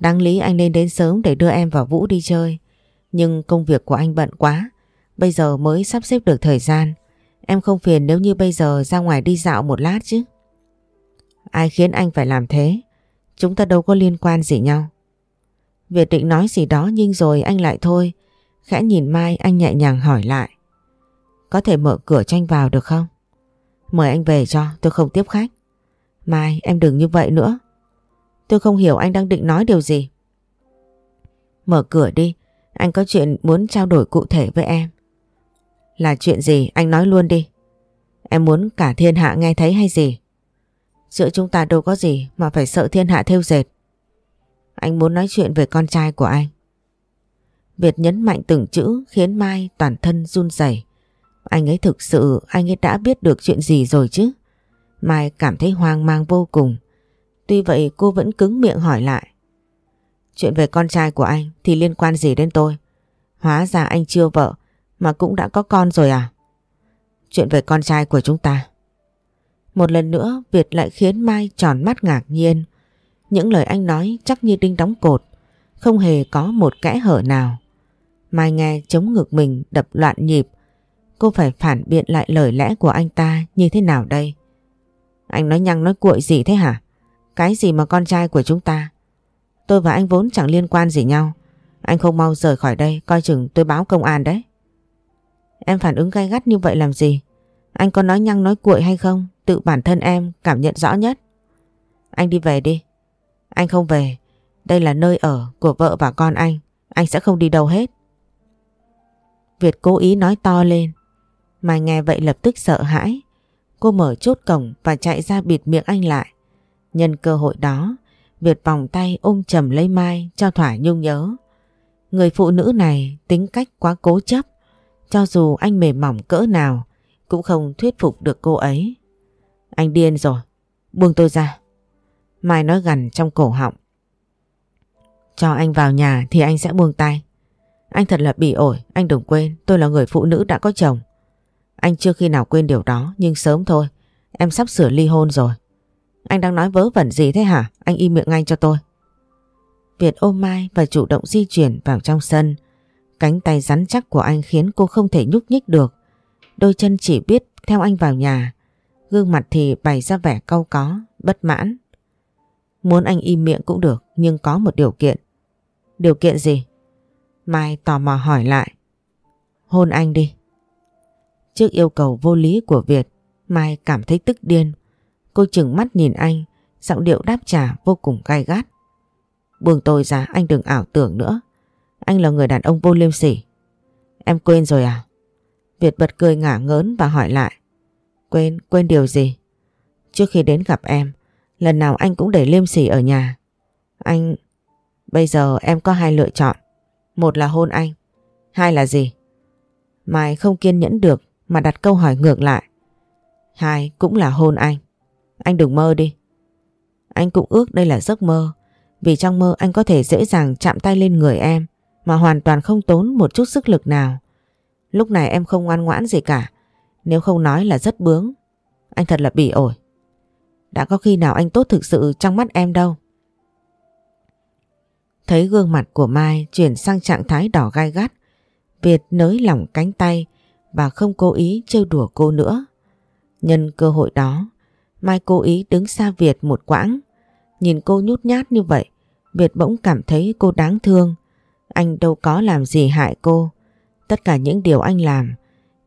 đáng lý anh nên đến sớm để đưa em vào Vũ đi chơi. Nhưng công việc của anh bận quá, bây giờ mới sắp xếp được thời gian. Em không phiền nếu như bây giờ ra ngoài đi dạo một lát chứ. Ai khiến anh phải làm thế? Chúng ta đâu có liên quan gì nhau. Việt định nói gì đó nhưng rồi anh lại thôi. Khẽ nhìn Mai, anh nhẹ nhàng hỏi lại. Có thể mở cửa cho anh vào được không? Mời anh về cho, tôi không tiếp khách. Mai, em đừng như vậy nữa. Tôi không hiểu anh đang định nói điều gì. Mở cửa đi. Anh có chuyện muốn trao đổi cụ thể với em. Là chuyện gì, anh nói luôn đi. Em muốn cả thiên hạ nghe thấy hay gì? Giữa chúng ta đâu có gì mà phải sợ thiên hạ theo dệt. Anh muốn nói chuyện về con trai của anh. Việt nhấn mạnh từng chữ khiến Mai toàn thân run rẩy. Anh ấy thực sự, anh ấy đã biết được chuyện gì rồi chứ. Mai cảm thấy hoang mang vô cùng. Tuy vậy cô vẫn cứng miệng hỏi lại. Chuyện về con trai của anh thì liên quan gì đến tôi? Hóa ra anh chưa vợ, mà cũng đã có con rồi à? Chuyện về con trai của chúng ta. Một lần nữa, Việt lại khiến Mai tròn mắt ngạc nhiên. Những lời anh nói chắc như đinh đóng cột, không hề có một kẽ hở nào. Mai nghe chống ngực mình đập loạn nhịp, cô phải phản biện lại lời lẽ của anh ta như thế nào đây? Anh nói nhăng nói cuội gì thế hả? Cái gì mà con trai của chúng ta? Tôi và anh vốn chẳng liên quan gì nhau. Anh không mau rời khỏi đây, coi chừng tôi báo công an đấy. Em phản ứng gay gắt như vậy làm gì? Anh có nói nhăng nói cuội hay không? Tự bản thân em cảm nhận rõ nhất. Anh đi về đi. Anh không về. Đây là nơi ở của vợ và con anh. Anh sẽ không đi đâu hết. Việt cố ý nói to lên. Mai nghe vậy lập tức sợ hãi. Cô mở chốt cổng và chạy ra bịt miệng anh lại. Nhân cơ hội đó, Việt vòng tay ôm chầm lấy Mai cho thỏa nhung nhớ. Người phụ nữ này tính cách quá cố chấp. Cho dù anh mềm mỏng cỡ nào, cũng không thuyết phục được cô ấy. Anh điên rồi, buông tôi ra. Mai nói gần trong cổ họng. Cho anh vào nhà thì anh sẽ buông tay. Anh thật là bỉ ổi, anh đừng quên tôi là người phụ nữ đã có chồng. Anh chưa khi nào quên điều đó nhưng sớm thôi, em sắp sửa ly hôn rồi. Anh đang nói vớ vẩn gì thế hả? Anh im miệng ngay cho tôi. Việt ôm Mai và chủ động di chuyển vào trong sân. Cánh tay rắn chắc của anh khiến cô không thể nhúc nhích được. Đôi chân chỉ biết theo anh vào nhà. Gương mặt thì bày ra vẻ cau có, bất mãn. Muốn anh im miệng cũng được nhưng có một điều kiện. Điều kiện gì? Mai tò mò hỏi lại. Hôn anh đi. Trước yêu cầu vô lý của Việt, Mai cảm thấy tức điên. Cô chừng mắt nhìn anh, giọng điệu đáp trả vô cùng gai gắt. Buông tôi ra anh đừng ảo tưởng nữa. Anh là người đàn ông vô liêm sỉ. Em quên rồi à? Việt bật cười ngả ngớn và hỏi lại. Quên, quên điều gì? Trước khi đến gặp em, lần nào anh cũng để liêm sỉ ở nhà. Anh... Bây giờ em có hai lựa chọn. Một là hôn anh. Hai là gì? Mai không kiên nhẫn được mà đặt câu hỏi ngược lại. Hai cũng là hôn anh. Anh đừng mơ đi. Anh cũng ước đây là giấc mơ. Vì trong mơ anh có thể dễ dàng chạm tay lên người em mà hoàn toàn không tốn một chút sức lực nào. Lúc này em không ngoan ngoãn gì cả. Nếu không nói là rất bướng. Anh thật là bỉ ổi. Đã có khi nào anh tốt thực sự trong mắt em đâu. Thấy gương mặt của Mai chuyển sang trạng thái đỏ gai gắt. Việt nới lỏng cánh tay và không cố ý trêu đùa cô nữa. Nhân cơ hội đó, Mai cố ý đứng xa Việt một quãng. Nhìn cô nhút nhát như vậy, Việt bỗng cảm thấy cô đáng thương. Anh đâu có làm gì hại cô. Tất cả những điều anh làm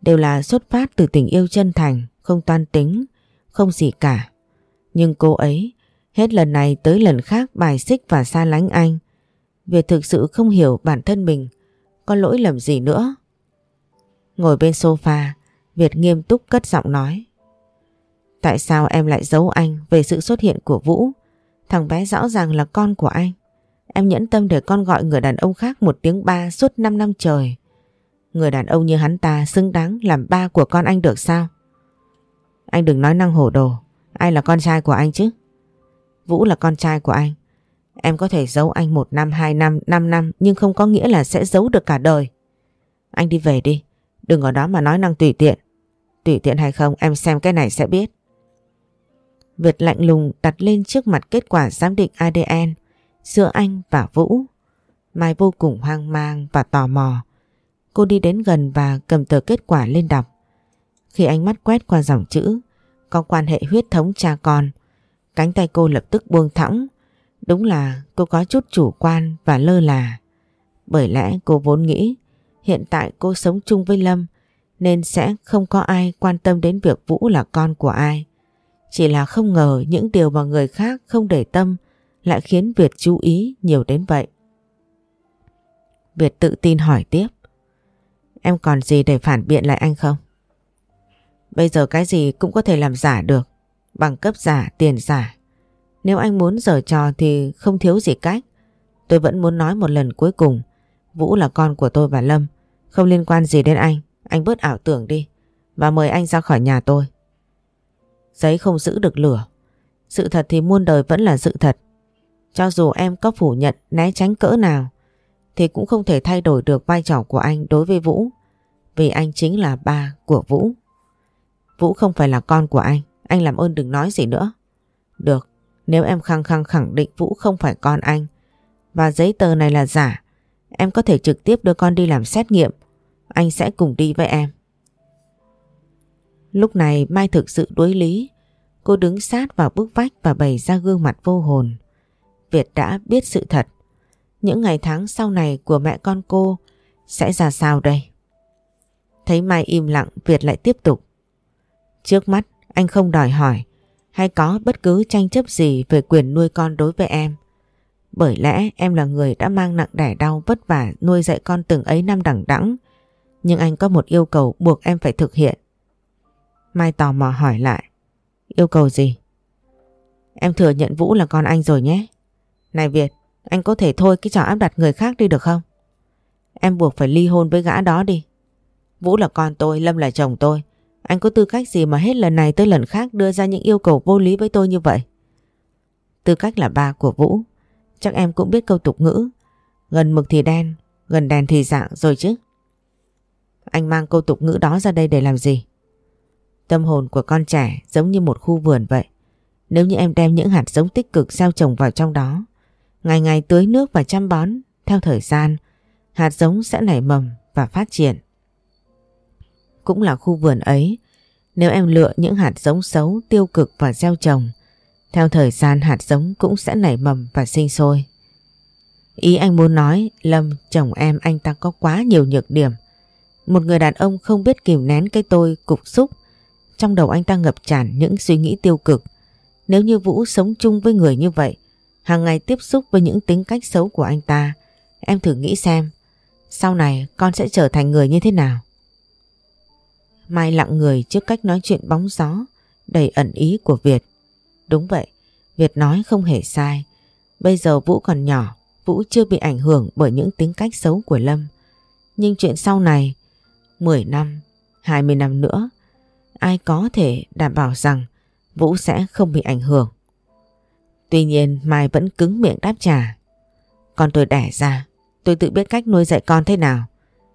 đều là xuất phát từ tình yêu chân thành, không toan tính, không gì cả. Nhưng cô ấy hết lần này tới lần khác bài xích và xa lánh anh. Việt thực sự không hiểu bản thân mình có lỗi lầm gì nữa. Ngồi bên sofa, Việt nghiêm túc cất giọng nói. Tại sao em lại giấu anh về sự xuất hiện của Vũ? Thằng bé rõ ràng là con của anh. Em nhẫn tâm để con gọi người đàn ông khác một tiếng ba suốt 5 năm trời. Người đàn ông như hắn ta xứng đáng làm ba của con anh được sao? Anh đừng nói năng hổ đồ. Ai là con trai của anh chứ? Vũ là con trai của anh. Em có thể giấu anh một năm, hai năm, năm năm nhưng không có nghĩa là sẽ giấu được cả đời. Anh đi về đi. Đừng ở đó mà nói năng tùy tiện. Tùy tiện hay không em xem cái này sẽ biết. Việt lạnh lùng đặt lên trước mặt kết quả giám định ADN giữa anh và Vũ. Mai vô cùng hoang mang và tò mò. Cô đi đến gần và cầm tờ kết quả lên đọc. Khi ánh mắt quét qua dòng chữ, có quan hệ huyết thống cha con, cánh tay cô lập tức buông thõng. Đúng là cô có chút chủ quan và lơ là. Bởi lẽ cô vốn nghĩ hiện tại cô sống chung với Lâm nên sẽ không có ai quan tâm đến việc Vũ là con của ai. Chỉ là không ngờ những điều mà người khác không để tâm lại khiến Việt chú ý nhiều đến vậy. Việt tự tin hỏi tiếp. Em còn gì để phản biện lại anh không? Bây giờ cái gì cũng có thể làm giả được. Bằng cấp giả, tiền giả. Nếu anh muốn giở trò thì không thiếu gì cách. Tôi vẫn muốn nói một lần cuối cùng. Vũ là con của tôi và Lâm. Không liên quan gì đến anh. Anh bớt ảo tưởng đi. Và mời anh ra khỏi nhà tôi. Giấy không giữ được lửa. Sự thật thì muôn đời vẫn là sự thật. Cho dù em có phủ nhận né tránh cỡ nào thì cũng không thể thay đổi được vai trò của anh đối với Vũ. Vì anh chính là ba của Vũ. Vũ không phải là con của anh. Anh làm ơn đừng nói gì nữa. Được, nếu em khăng khăng khẳng định Vũ không phải con anh và giấy tờ này là giả, em có thể trực tiếp đưa con đi làm xét nghiệm. Anh sẽ cùng đi với em. Lúc này Mai thực sự đối lý. Cô đứng sát vào bức vách và bày ra gương mặt vô hồn. Việt đã biết sự thật. Những ngày tháng sau này của mẹ con cô sẽ ra sao đây? Thấy Mai im lặng Việt lại tiếp tục. Trước mắt anh không đòi hỏi hay có bất cứ tranh chấp gì về quyền nuôi con đối với em. Bởi lẽ em là người đã mang nặng đẻ đau vất vả nuôi dạy con từng ấy năm đẳng đẵng. Nhưng anh có một yêu cầu buộc em phải thực hiện. Mai tò mò hỏi lại. Yêu cầu gì? Em thừa nhận Vũ là con anh rồi nhé. Này Việt, anh có thể thôi cái trò áp đặt người khác đi được không? Em buộc phải ly hôn với gã đó đi. Vũ là con tôi, Lâm là chồng tôi. Anh có tư cách gì mà hết lần này tới lần khác đưa ra những yêu cầu vô lý với tôi như vậy? Tư cách là ba của Vũ. Chắc em cũng biết câu tục ngữ. Gần mực thì đen, gần đèn thì dạng rồi chứ. Anh mang câu tục ngữ đó ra đây để làm gì? Tâm hồn của con trẻ giống như một khu vườn vậy. Nếu như em đem những hạt giống tích cực gieo trồng vào trong đó, ngày ngày tưới nước và chăm bón, theo thời gian, hạt giống sẽ nảy mầm và phát triển. Cũng là khu vườn ấy, nếu em lựa những hạt giống xấu, tiêu cực và gieo trồng, theo thời gian hạt giống cũng sẽ nảy mầm và sinh sôi. Ý anh muốn nói, Lâm, chồng em anh ta có quá nhiều nhược điểm. Một người đàn ông không biết kìm nén cái tôi cục xúc, trong đầu anh ta ngập tràn những suy nghĩ tiêu cực. Nếu như Vũ sống chung với người như vậy, hàng ngày tiếp xúc với những tính cách xấu của anh ta, em thử nghĩ xem, sau này con sẽ trở thành người như thế nào? Mai lặng người trước cách nói chuyện bóng gió, đầy ẩn ý của Việt. Đúng vậy, Việt nói không hề sai. Bây giờ Vũ còn nhỏ, Vũ chưa bị ảnh hưởng bởi những tính cách xấu của Lâm. Nhưng chuyện sau này, 10 năm, 20 năm nữa, ai có thể đảm bảo rằng Vũ sẽ không bị ảnh hưởng. Tuy nhiên Mai vẫn cứng miệng đáp trả. Con tôi đẻ ra, tôi tự biết cách nuôi dạy con thế nào.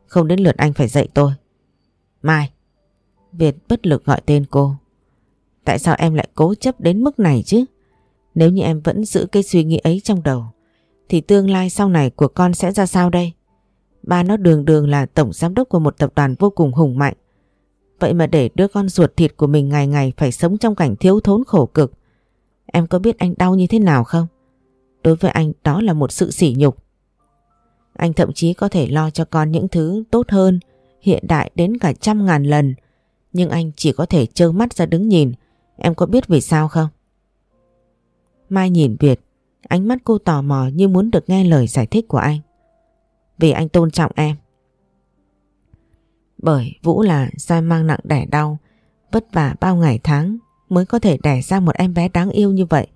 Không đến lượt anh phải dạy tôi. Mai. Việt bất lực gọi tên cô. Tại sao em lại cố chấp đến mức này chứ? Nếu như em vẫn giữ cái suy nghĩ ấy trong đầu, thì tương lai sau này của con sẽ ra sao đây? Ba nó đường đường là tổng giám đốc của một tập đoàn vô cùng hùng mạnh. Vậy mà để đứa con ruột thịt của mình ngày ngày phải sống trong cảnh thiếu thốn khổ cực. Em có biết anh đau như thế nào không? Đối với anh đó là một sự sỉ nhục. Anh thậm chí có thể lo cho con những thứ tốt hơn, hiện đại đến cả trăm ngàn lần. Nhưng anh chỉ có thể trơ mắt ra đứng nhìn. Em có biết vì sao không? Mai nhìn Việt, ánh mắt cô tò mò như muốn được nghe lời giải thích của anh. Vì anh tôn trọng em. Bởi Vũ là sai mang nặng đẻ đau, vất vả bao ngày tháng mới có thể đẻ ra một em bé đáng yêu như vậy.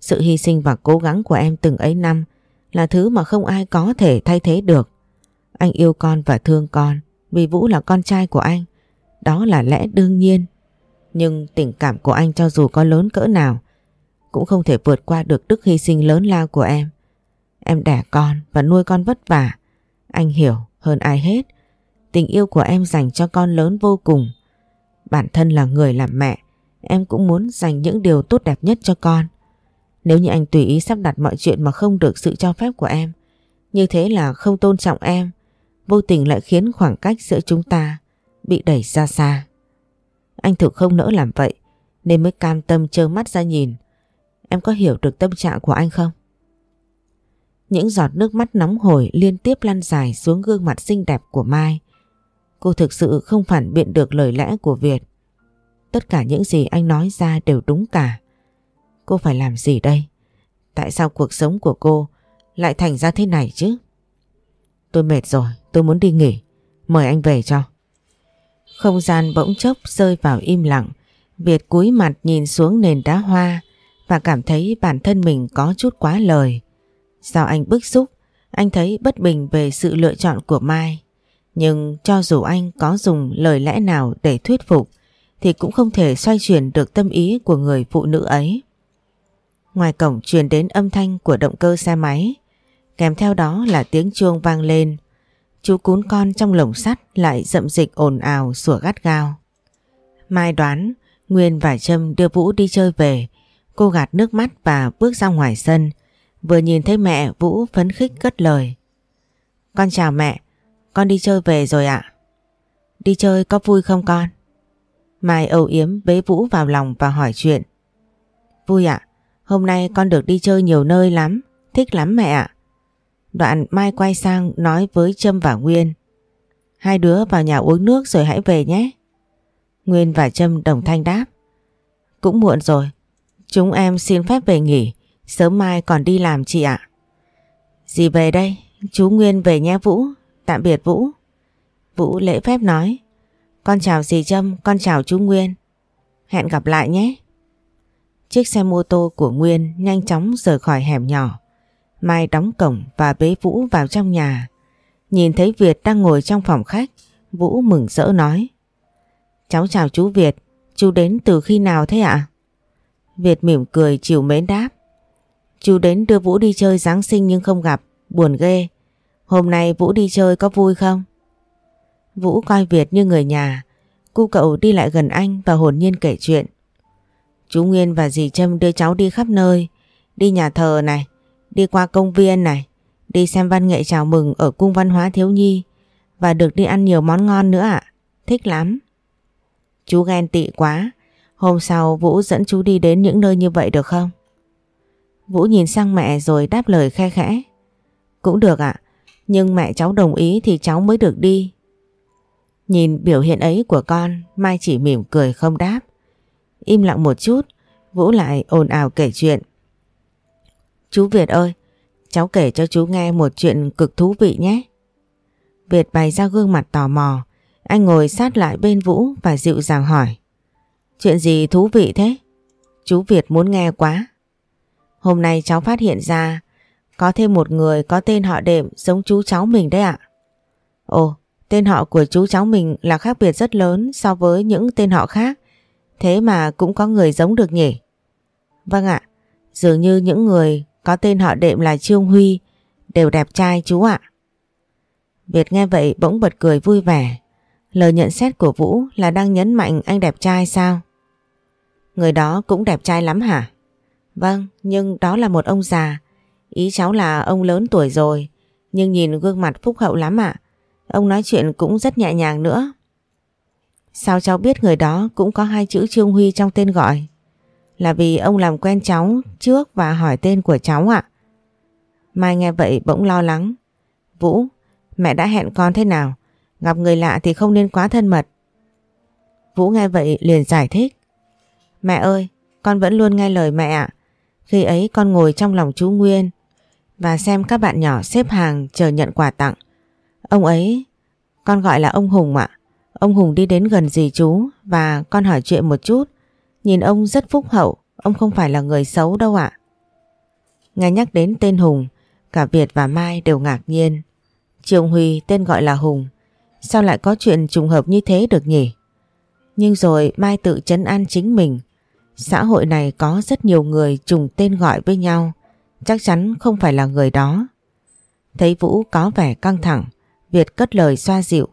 Sự hy sinh và cố gắng của em từng ấy năm là thứ mà không ai có thể thay thế được. Anh yêu con và thương con vì Vũ là con trai của anh. Đó là lẽ đương nhiên. Nhưng tình cảm của anh cho dù có lớn cỡ nào cũng không thể vượt qua được đức hy sinh lớn lao của em. Em đẻ con và nuôi con vất vả. Anh hiểu hơn ai hết. Tình yêu của em dành cho con lớn vô cùng. Bản thân là người làm mẹ, em cũng muốn dành những điều tốt đẹp nhất cho con. Nếu như anh tùy ý sắp đặt mọi chuyện mà không được sự cho phép của em, như thế là không tôn trọng em, vô tình lại khiến khoảng cách giữa chúng ta bị đẩy ra xa. Anh thực không nỡ làm vậy, nên mới cam tâm trơ mắt ra nhìn. Em có hiểu được tâm trạng của anh không? Những giọt nước mắt nóng hổi liên tiếp lăn dài xuống gương mặt xinh đẹp của Mai. Cô thực sự không phản biện được lời lẽ của Việt. Tất cả những gì anh nói ra đều đúng cả. Cô phải làm gì đây? Tại sao cuộc sống của cô lại thành ra thế này chứ? Tôi mệt rồi, tôi muốn đi nghỉ. Mời anh về cho. Không gian bỗng chốc rơi vào im lặng. Việt cúi mặt nhìn xuống nền đá hoa và cảm thấy bản thân mình có chút quá lời. Sao anh bức xúc? Anh thấy bất bình về sự lựa chọn của Mai. Nhưng cho dù anh có dùng lời lẽ nào để thuyết phục thì cũng không thể xoay chuyển được tâm ý của người phụ nữ ấy. Ngoài cổng truyền đến âm thanh của động cơ xe máy, kèm theo đó là tiếng chuông vang lên. Chú cún con trong lồng sắt lại dậm dịch ồn ào sủa gắt gao. Mai đoán Nguyên và Trâm đưa Vũ đi chơi về, cô gạt nước mắt và bước ra ngoài sân. Vừa nhìn thấy mẹ Vũ phấn khích cất lời. Con chào mẹ, con đi chơi về rồi ạ. Đi chơi có vui không con? Mai âu yếm bế Vũ vào lòng và hỏi chuyện. Vui ạ, hôm nay con được đi chơi nhiều nơi lắm, thích lắm mẹ ạ. Đoạn Mai quay sang nói với Trâm và Nguyên. Hai đứa vào nhà uống nước rồi hãy về nhé. Nguyên và Trâm đồng thanh đáp. Cũng muộn rồi, chúng em xin phép về nghỉ, sớm mai còn đi làm chị ạ. Dì về đây, chú Nguyên về nhé Vũ, tạm biệt Vũ. Vũ lễ phép nói. Con chào dì Trâm, con chào chú Nguyên. Hẹn gặp lại nhé. Chiếc xe mô tô của Nguyên nhanh chóng rời khỏi hẻm nhỏ. Mai đóng cổng và bế Vũ vào trong nhà. Nhìn thấy Việt đang ngồi trong phòng khách, Vũ mừng rỡ nói. Cháu chào chú Việt, chú đến từ khi nào thế ạ? Việt mỉm cười chiều mến đáp. Chú đến đưa Vũ đi chơi Giáng sinh nhưng không gặp, buồn ghê. Hôm nay Vũ đi chơi có vui không? Vũ coi Việt như người nhà, cu cậu đi lại gần anh và hồn nhiên kể chuyện. Chú Nguyên và dì Trâm đưa cháu đi khắp nơi, đi nhà thờ này, đi qua công viên này, đi xem văn nghệ chào mừng ở cung văn hóa thiếu nhi và được đi ăn nhiều món ngon nữa ạ. Thích lắm. Chú ghen tị quá, hôm sau Vũ dẫn chú đi đến những nơi như vậy được không? Vũ nhìn sang mẹ rồi đáp lời khe khẽ. Cũng được ạ, nhưng mẹ cháu đồng ý thì cháu mới được đi. Nhìn biểu hiện ấy của con, Mai chỉ mỉm cười không đáp. Im lặng một chút, Vũ lại ồn ào kể chuyện. Chú Việt ơi, cháu kể cho chú nghe một chuyện cực thú vị nhé. Việt bày ra gương mặt tò mò, anh ngồi sát lại bên Vũ và dịu dàng hỏi. Chuyện gì thú vị thế? Chú Việt muốn nghe quá. Hôm nay cháu phát hiện ra có thêm một người có tên họ đệm giống chú cháu mình đấy ạ. Ồ, tên họ của chú cháu mình là khác biệt rất lớn so với những tên họ khác. Thế mà cũng có người giống được nhỉ? Vâng ạ, dường như những người có tên họ đệm là Trương Huy đều đẹp trai chú ạ. Việt nghe vậy bỗng bật cười vui vẻ. Lời nhận xét của Vũ là đang nhấn mạnh anh đẹp trai sao? Người đó cũng đẹp trai lắm hả? Vâng, nhưng đó là một ông già. Ý cháu là ông lớn tuổi rồi, nhưng nhìn gương mặt phúc hậu lắm ạ. Ông nói chuyện cũng rất nhẹ nhàng nữa. Sao cháu biết người đó cũng có hai chữ Trương Huy trong tên gọi? Là vì ông làm quen cháu trước và hỏi tên của cháu ạ. Mai nghe vậy bỗng lo lắng. Vũ, mẹ đã hẹn con thế nào? Gặp người lạ thì không nên quá thân mật. Vũ nghe vậy liền giải thích. Mẹ ơi, con vẫn luôn nghe lời mẹ ạ. Khi ấy con ngồi trong lòng chú Nguyên và xem các bạn nhỏ xếp hàng chờ nhận quà tặng. Ông ấy, con gọi là ông Hùng ạ. Ông Hùng đi đến gần dì chú và con hỏi chuyện một chút. Nhìn ông rất phúc hậu, ông không phải là người xấu đâu ạ. Nghe nhắc đến tên Hùng, cả Việt và Mai đều ngạc nhiên. Trường Huy tên gọi là Hùng, sao lại có chuyện trùng hợp như thế được nhỉ? Nhưng rồi Mai tự chấn an chính mình. Xã hội này có rất nhiều người trùng tên gọi với nhau, chắc chắn không phải là người đó. Thấy Vũ có vẻ căng thẳng, Việt cất lời xoa dịu.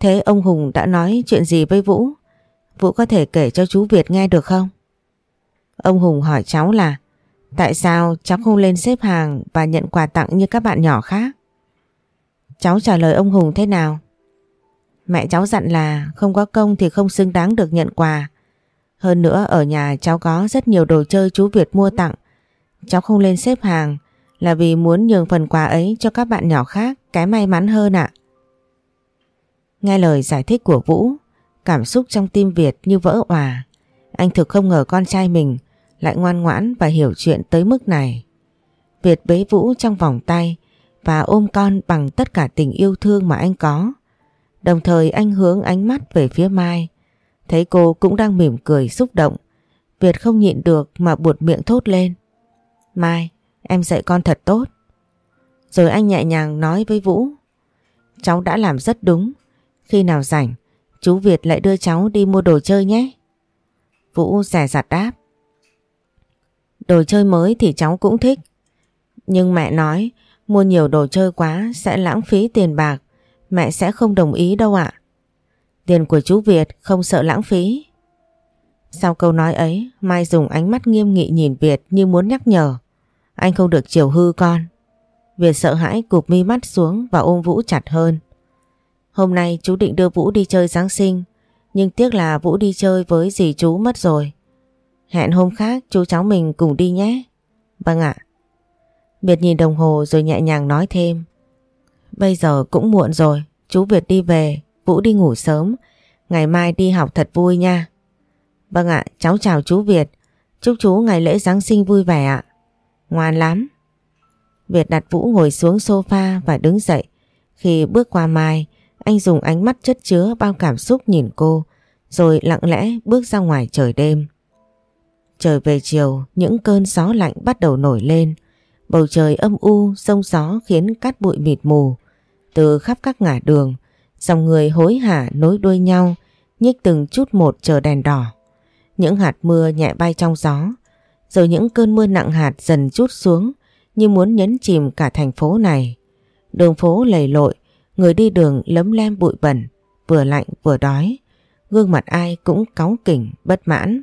Thế ông Hùng đã nói chuyện gì với Vũ? Vũ có thể kể cho chú Việt nghe được không? Ông Hùng hỏi cháu là Tại sao cháu không lên xếp hàng và nhận quà tặng như các bạn nhỏ khác? Cháu trả lời ông Hùng thế nào? Mẹ cháu dặn là không có công thì không xứng đáng được nhận quà. Hơn nữa ở nhà cháu có rất nhiều đồ chơi chú Việt mua tặng. Cháu không lên xếp hàng là vì muốn nhường phần quà ấy cho các bạn nhỏ khác cái may mắn hơn ạ. Nghe lời giải thích của Vũ, cảm xúc trong tim Việt như vỡ òa. Anh thực không ngờ con trai mình lại ngoan ngoãn và hiểu chuyện tới mức này. Việt bế Vũ trong vòng tay và ôm con bằng tất cả tình yêu thương mà anh có. Đồng thời anh hướng ánh mắt về phía Mai. Thấy cô cũng đang mỉm cười xúc động. Việt không nhịn được mà buột miệng thốt lên. Mai, em dạy con thật tốt. Rồi anh nhẹ nhàng nói với Vũ. Cháu đã làm rất đúng. Khi nào rảnh, chú Việt lại đưa cháu đi mua đồ chơi nhé. Vũ rẻ rặt đáp. Đồ chơi mới thì cháu cũng thích. Nhưng mẹ nói mua nhiều đồ chơi quá sẽ lãng phí tiền bạc. Mẹ sẽ không đồng ý đâu ạ. Tiền của chú Việt không sợ lãng phí. Sau câu nói ấy, Mai dùng ánh mắt nghiêm nghị nhìn Việt như muốn nhắc nhở. Anh không được chiều hư con. Việt sợ hãi cụp mi mắt xuống và ôm Vũ chặt hơn. Hôm nay chú định đưa Vũ đi chơi Giáng sinh, nhưng tiếc là Vũ đi chơi với dì chú mất rồi. Hẹn hôm khác chú cháu mình cùng đi nhé. Vâng ạ. Việt nhìn đồng hồ rồi nhẹ nhàng nói thêm. Bây giờ cũng muộn rồi, chú Việt đi về, Vũ đi ngủ sớm, ngày mai đi học thật vui nha. Vâng ạ, cháu chào chú Việt, chúc chú ngày lễ Giáng sinh vui vẻ ạ. Ngoan lắm. Việt đặt Vũ ngồi xuống sofa và đứng dậy. Khi bước qua Mai, anh dùng ánh mắt chất chứa bao cảm xúc nhìn cô, rồi lặng lẽ bước ra ngoài trời đêm. Trời về chiều, những cơn gió lạnh bắt đầu nổi lên. Bầu trời âm u, sông gió khiến cát bụi mịt mù. Từ khắp các ngã đường, dòng người hối hả nối đuôi nhau, nhích từng chút một chờ đèn đỏ. Những hạt mưa nhẹ bay trong gió, rồi những cơn mưa nặng hạt dần chút xuống như muốn nhấn chìm cả thành phố này. Đường phố lầy lội, người đi đường lấm lem bụi bẩn, vừa lạnh vừa đói. Gương mặt ai cũng cáu kỉnh, bất mãn.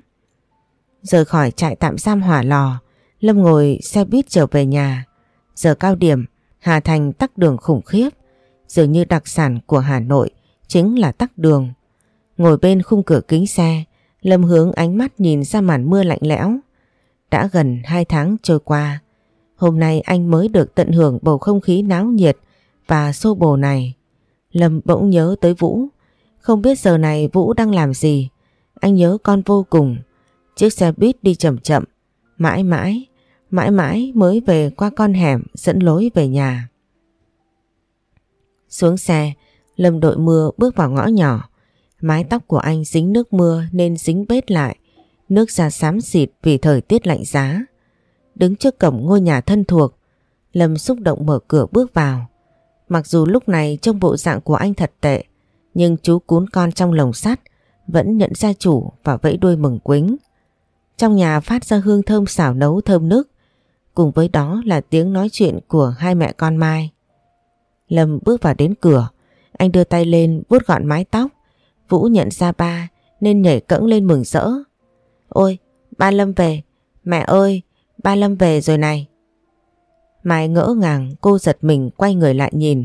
Rời khỏi trại tạm giam hỏa lò, Lâm ngồi xe buýt trở về nhà. Giờ cao điểm, Hà Thành tắc đường khủng khiếp. Dường như đặc sản của Hà Nội chính là tắc đường. Ngồi bên khung cửa kính xe, Lâm hướng ánh mắt nhìn ra màn mưa lạnh lẽo. Đã gần 2 tháng trôi qua, hôm nay anh mới được tận hưởng bầu không khí náo nhiệt và xô bồ này. Lâm bỗng nhớ tới Vũ, không biết giờ này Vũ đang làm gì. Anh nhớ con vô cùng. Chiếc xe buýt đi chậm chậm, mãi mãi, mãi mãi mới về qua con hẻm dẫn lối về nhà. Xuống xe, Lâm đội mưa bước vào ngõ nhỏ. Mái tóc của anh dính nước mưa nên dính bết lại. Nước ra xám xịt vì thời tiết lạnh giá. Đứng trước cổng ngôi nhà thân thuộc, Lâm xúc động mở cửa bước vào. Mặc dù lúc này trong bộ dạng của anh thật tệ, nhưng chú cún con trong lồng sắt vẫn nhận ra chủ và vẫy đuôi mừng quính. Trong nhà phát ra hương thơm xảo nấu thơm nức, cùng với đó là tiếng nói chuyện của hai mẹ con Mai. Lâm bước vào đến cửa, anh đưa tay lên vuốt gọn mái tóc. Vũ nhận ra ba nên nhảy cẫng lên mừng rỡ. Ôi, ba Lâm về, mẹ ơi, ba Lâm về rồi này. Mai ngỡ ngàng cô giật mình quay người lại nhìn,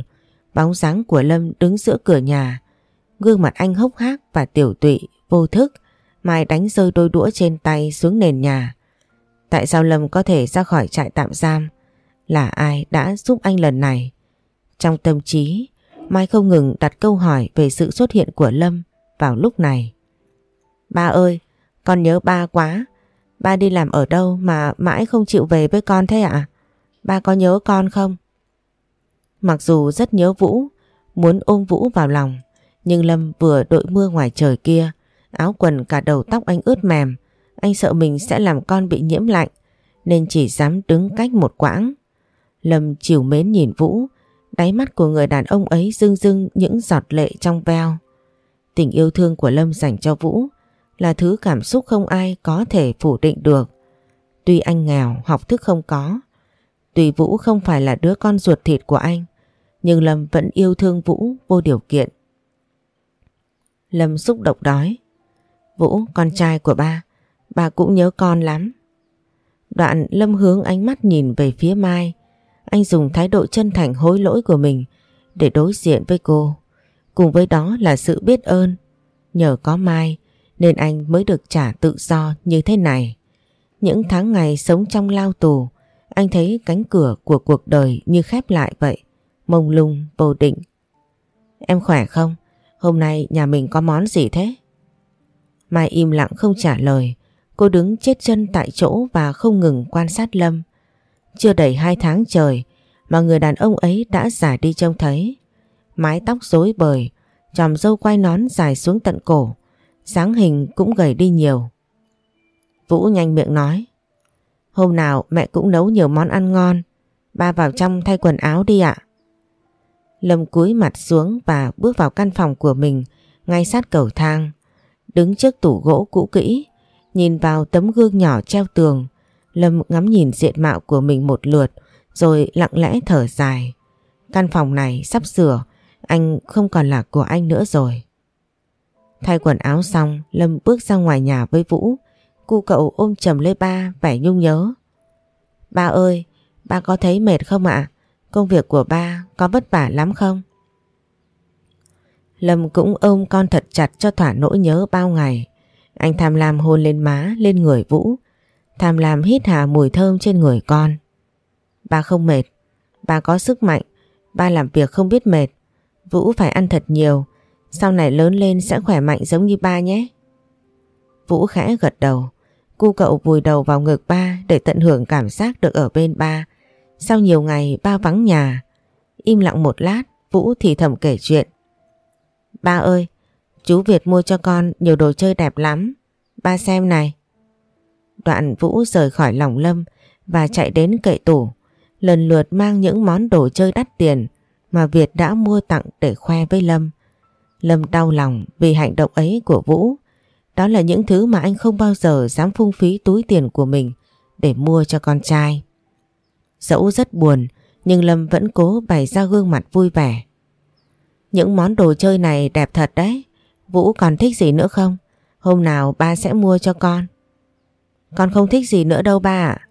bóng dáng của Lâm đứng giữa cửa nhà. Gương mặt anh hốc hác và tiểu tụy, vô thức, Mai đánh rơi đôi đũa trên tay xuống nền nhà. Tại sao Lâm có thể ra khỏi trại tạm giam? Là ai đã giúp anh lần này? Trong tâm trí, Mai không ngừng đặt câu hỏi về sự xuất hiện của Lâm vào lúc này. Ba ơi, con nhớ ba quá. Ba đi làm ở đâu mà mãi không chịu về với con thế ạ? Ba có nhớ con không? Mặc dù rất nhớ Vũ, muốn ôm Vũ vào lòng, Nhưng Lâm vừa đội mưa ngoài trời kia, áo quần cả đầu tóc anh ướt mềm. Anh sợ mình sẽ làm con bị nhiễm lạnh, nên chỉ dám đứng cách một quãng. Lâm chiều mến nhìn Vũ, đáy mắt của người đàn ông ấy rưng rưng những giọt lệ trong veo. Tình yêu thương của Lâm dành cho Vũ là thứ cảm xúc không ai có thể phủ định được. Tuy anh nghèo, học thức không có, Tùy Vũ không phải là đứa con ruột thịt của anh, nhưng Lâm vẫn yêu thương Vũ vô điều kiện. Lâm xúc động đói. Vũ, con trai của ba, ba cũng nhớ con lắm. Đoạn Lâm hướng ánh mắt nhìn về phía Mai. Anh dùng thái độ chân thành hối lỗi của mình để đối diện với cô. Cùng với đó là sự biết ơn. Nhờ có Mai nên anh mới được trả tự do như thế này. Những tháng ngày sống trong lao tù, anh thấy cánh cửa của cuộc đời như khép lại vậy, mông lung, vô định. Em khỏe không? Hôm nay nhà mình có món gì thế? Mai im lặng không trả lời, cô đứng chết chân tại chỗ và không ngừng quan sát Lâm. Chưa đầy hai tháng trời mà người đàn ông ấy đã giả đi trông thấy. Mái tóc rối bời, tròm dâu quay nón dài xuống tận cổ, dáng hình cũng gầy đi nhiều. Vũ nhanh miệng nói, hôm nào mẹ cũng nấu nhiều món ăn ngon, ba vào trong thay quần áo đi ạ. Lâm cúi mặt xuống và bước vào căn phòng của mình ngay sát cầu thang. Đứng trước tủ gỗ cũ kỹ, nhìn vào tấm gương nhỏ treo tường, Lâm ngắm nhìn diện mạo của mình một lượt rồi lặng lẽ thở dài. Căn phòng này sắp sửa, anh không còn là của anh nữa rồi. Thay quần áo xong, Lâm bước ra ngoài nhà với Vũ. Cu cậu ôm chầm lấy ba, vẻ nhung nhớ. Ba ơi, ba có thấy mệt không ạ? Công việc của ba có vất vả lắm không? Lâm cũng ôm con thật chặt cho thỏa nỗi nhớ bao ngày. Anh tham lam hôn lên má, lên người Vũ. Tham lam hít hà mùi thơm trên người con. Ba không mệt, ba có sức mạnh, ba làm việc không biết mệt. Vũ phải ăn thật nhiều, sau này lớn lên sẽ khỏe mạnh giống như ba nhé. Vũ khẽ gật đầu, cu cậu vùi đầu vào ngực ba để tận hưởng cảm giác được ở bên ba. Sau nhiều ngày ba vắng nhà, im lặng một lát, Vũ thì thầm kể chuyện. Ba ơi, chú Việt mua cho con nhiều đồ chơi đẹp lắm, ba xem này. Đoạn Vũ rời khỏi lòng Lâm và chạy đến kệ tủ, lần lượt mang những món đồ chơi đắt tiền mà Việt đã mua tặng để khoe với Lâm. Lâm đau lòng vì hành động ấy của Vũ. Đó là những thứ mà anh không bao giờ dám phung phí túi tiền của mình để mua cho con trai. Dẫu rất buồn nhưng Lâm vẫn cố bày ra gương mặt vui vẻ. Những món đồ chơi này đẹp thật đấy. Vũ còn thích gì nữa không? Hôm nào ba sẽ mua cho con. Con không thích gì nữa đâu ba ạ.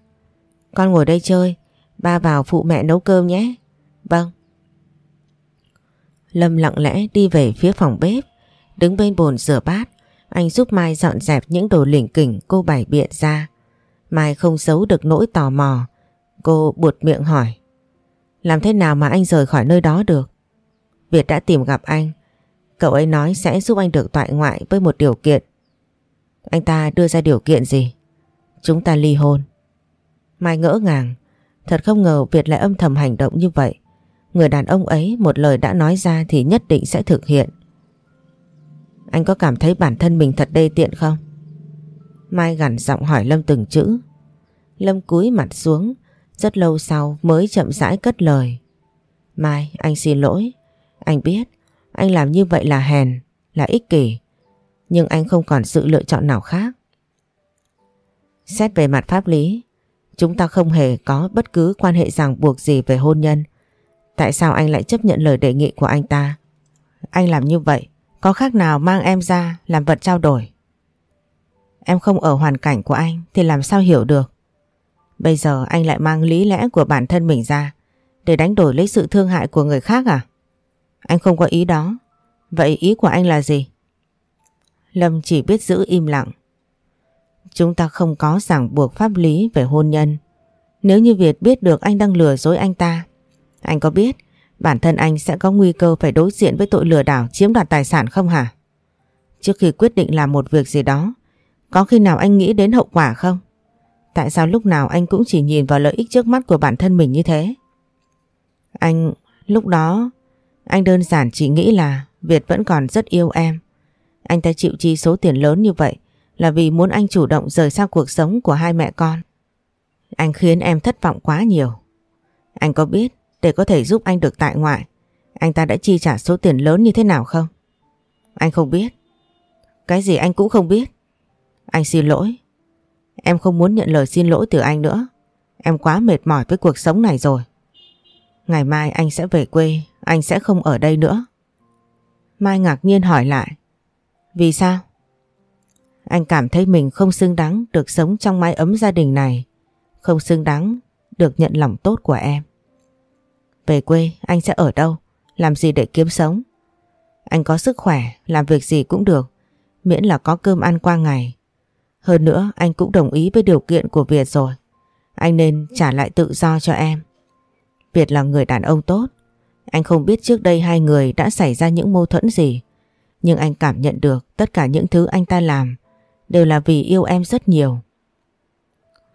Con ngồi đây chơi, ba vào phụ mẹ nấu cơm nhé. Vâng. Lâm lặng lẽ đi về phía phòng bếp, đứng bên bồn rửa bát. Anh giúp Mai dọn dẹp những đồ lỉnh kỉnh cô bày biện ra. Mai không giấu được nỗi tò mò. Cô buột miệng hỏi. Làm thế nào mà anh rời khỏi nơi đó được? Việt đã tìm gặp anh. Cậu ấy nói sẽ giúp anh được toại ngoại với một điều kiện. Anh ta đưa ra điều kiện gì? Chúng ta ly hôn. Mai ngỡ ngàng. Thật không ngờ Việt lại âm thầm hành động như vậy. Người đàn ông ấy một lời đã nói ra thì nhất định sẽ thực hiện. Anh có cảm thấy bản thân mình thật đê tiện không? Mai gằn giọng hỏi Lâm từng chữ. Lâm cúi mặt xuống, rất lâu sau mới chậm rãi cất lời. Mai, anh xin lỗi. Anh biết, anh làm như vậy là hèn, là ích kỷ. Nhưng anh không còn sự lựa chọn nào khác. Xét về mặt pháp lý, chúng ta không hề có bất cứ quan hệ ràng buộc gì về hôn nhân. Tại sao anh lại chấp nhận lời đề nghị của anh ta? Anh làm như vậy, có khác nào mang em ra làm vật trao đổi? Em không ở hoàn cảnh của anh thì làm sao hiểu được? Bây giờ anh lại mang lý lẽ của bản thân mình ra để đánh đổi lấy sự thương hại của người khác à? Anh không có ý đó. Vậy ý của anh là gì? Lâm chỉ biết giữ im lặng. Chúng ta không có ràng buộc pháp lý về hôn nhân. Nếu như Việt biết được anh đang lừa dối anh ta, anh có biết bản thân anh sẽ có nguy cơ phải đối diện với tội lừa đảo chiếm đoạt tài sản không hả? Trước khi quyết định làm một việc gì đó, có khi nào anh nghĩ đến hậu quả không? Tại sao lúc nào anh cũng chỉ nhìn vào lợi ích trước mắt của bản thân mình như thế? Anh, lúc đó, anh đơn giản chỉ nghĩ là Việt vẫn còn rất yêu em. Anh ta chịu chi số tiền lớn như vậy là vì muốn anh chủ động rời xa cuộc sống của hai mẹ con. Anh khiến em thất vọng quá nhiều. Anh có biết để có thể giúp anh được tại ngoại, anh ta đã chi trả số tiền lớn như thế nào không? Anh không biết. Cái gì anh cũng không biết. Anh xin lỗi. Em không muốn nhận lời xin lỗi từ anh nữa. Em quá mệt mỏi với cuộc sống này rồi. Ngày mai anh sẽ về quê, anh sẽ không ở đây nữa. Mai ngạc nhiên hỏi lại. Vì sao? Anh cảm thấy mình không xứng đáng được sống trong mái ấm gia đình này. Không xứng đáng được nhận lòng tốt của em. Về quê anh sẽ ở đâu? Làm gì để kiếm sống? Anh có sức khỏe, làm việc gì cũng được. Miễn là có cơm ăn qua ngày. Hơn nữa anh cũng đồng ý với điều kiện của Việt rồi. Anh nên trả lại tự do cho em. Việt là người đàn ông tốt. Anh không biết trước đây hai người đã xảy ra những mâu thuẫn gì. Nhưng anh cảm nhận được tất cả những thứ anh ta làm đều là vì yêu em rất nhiều.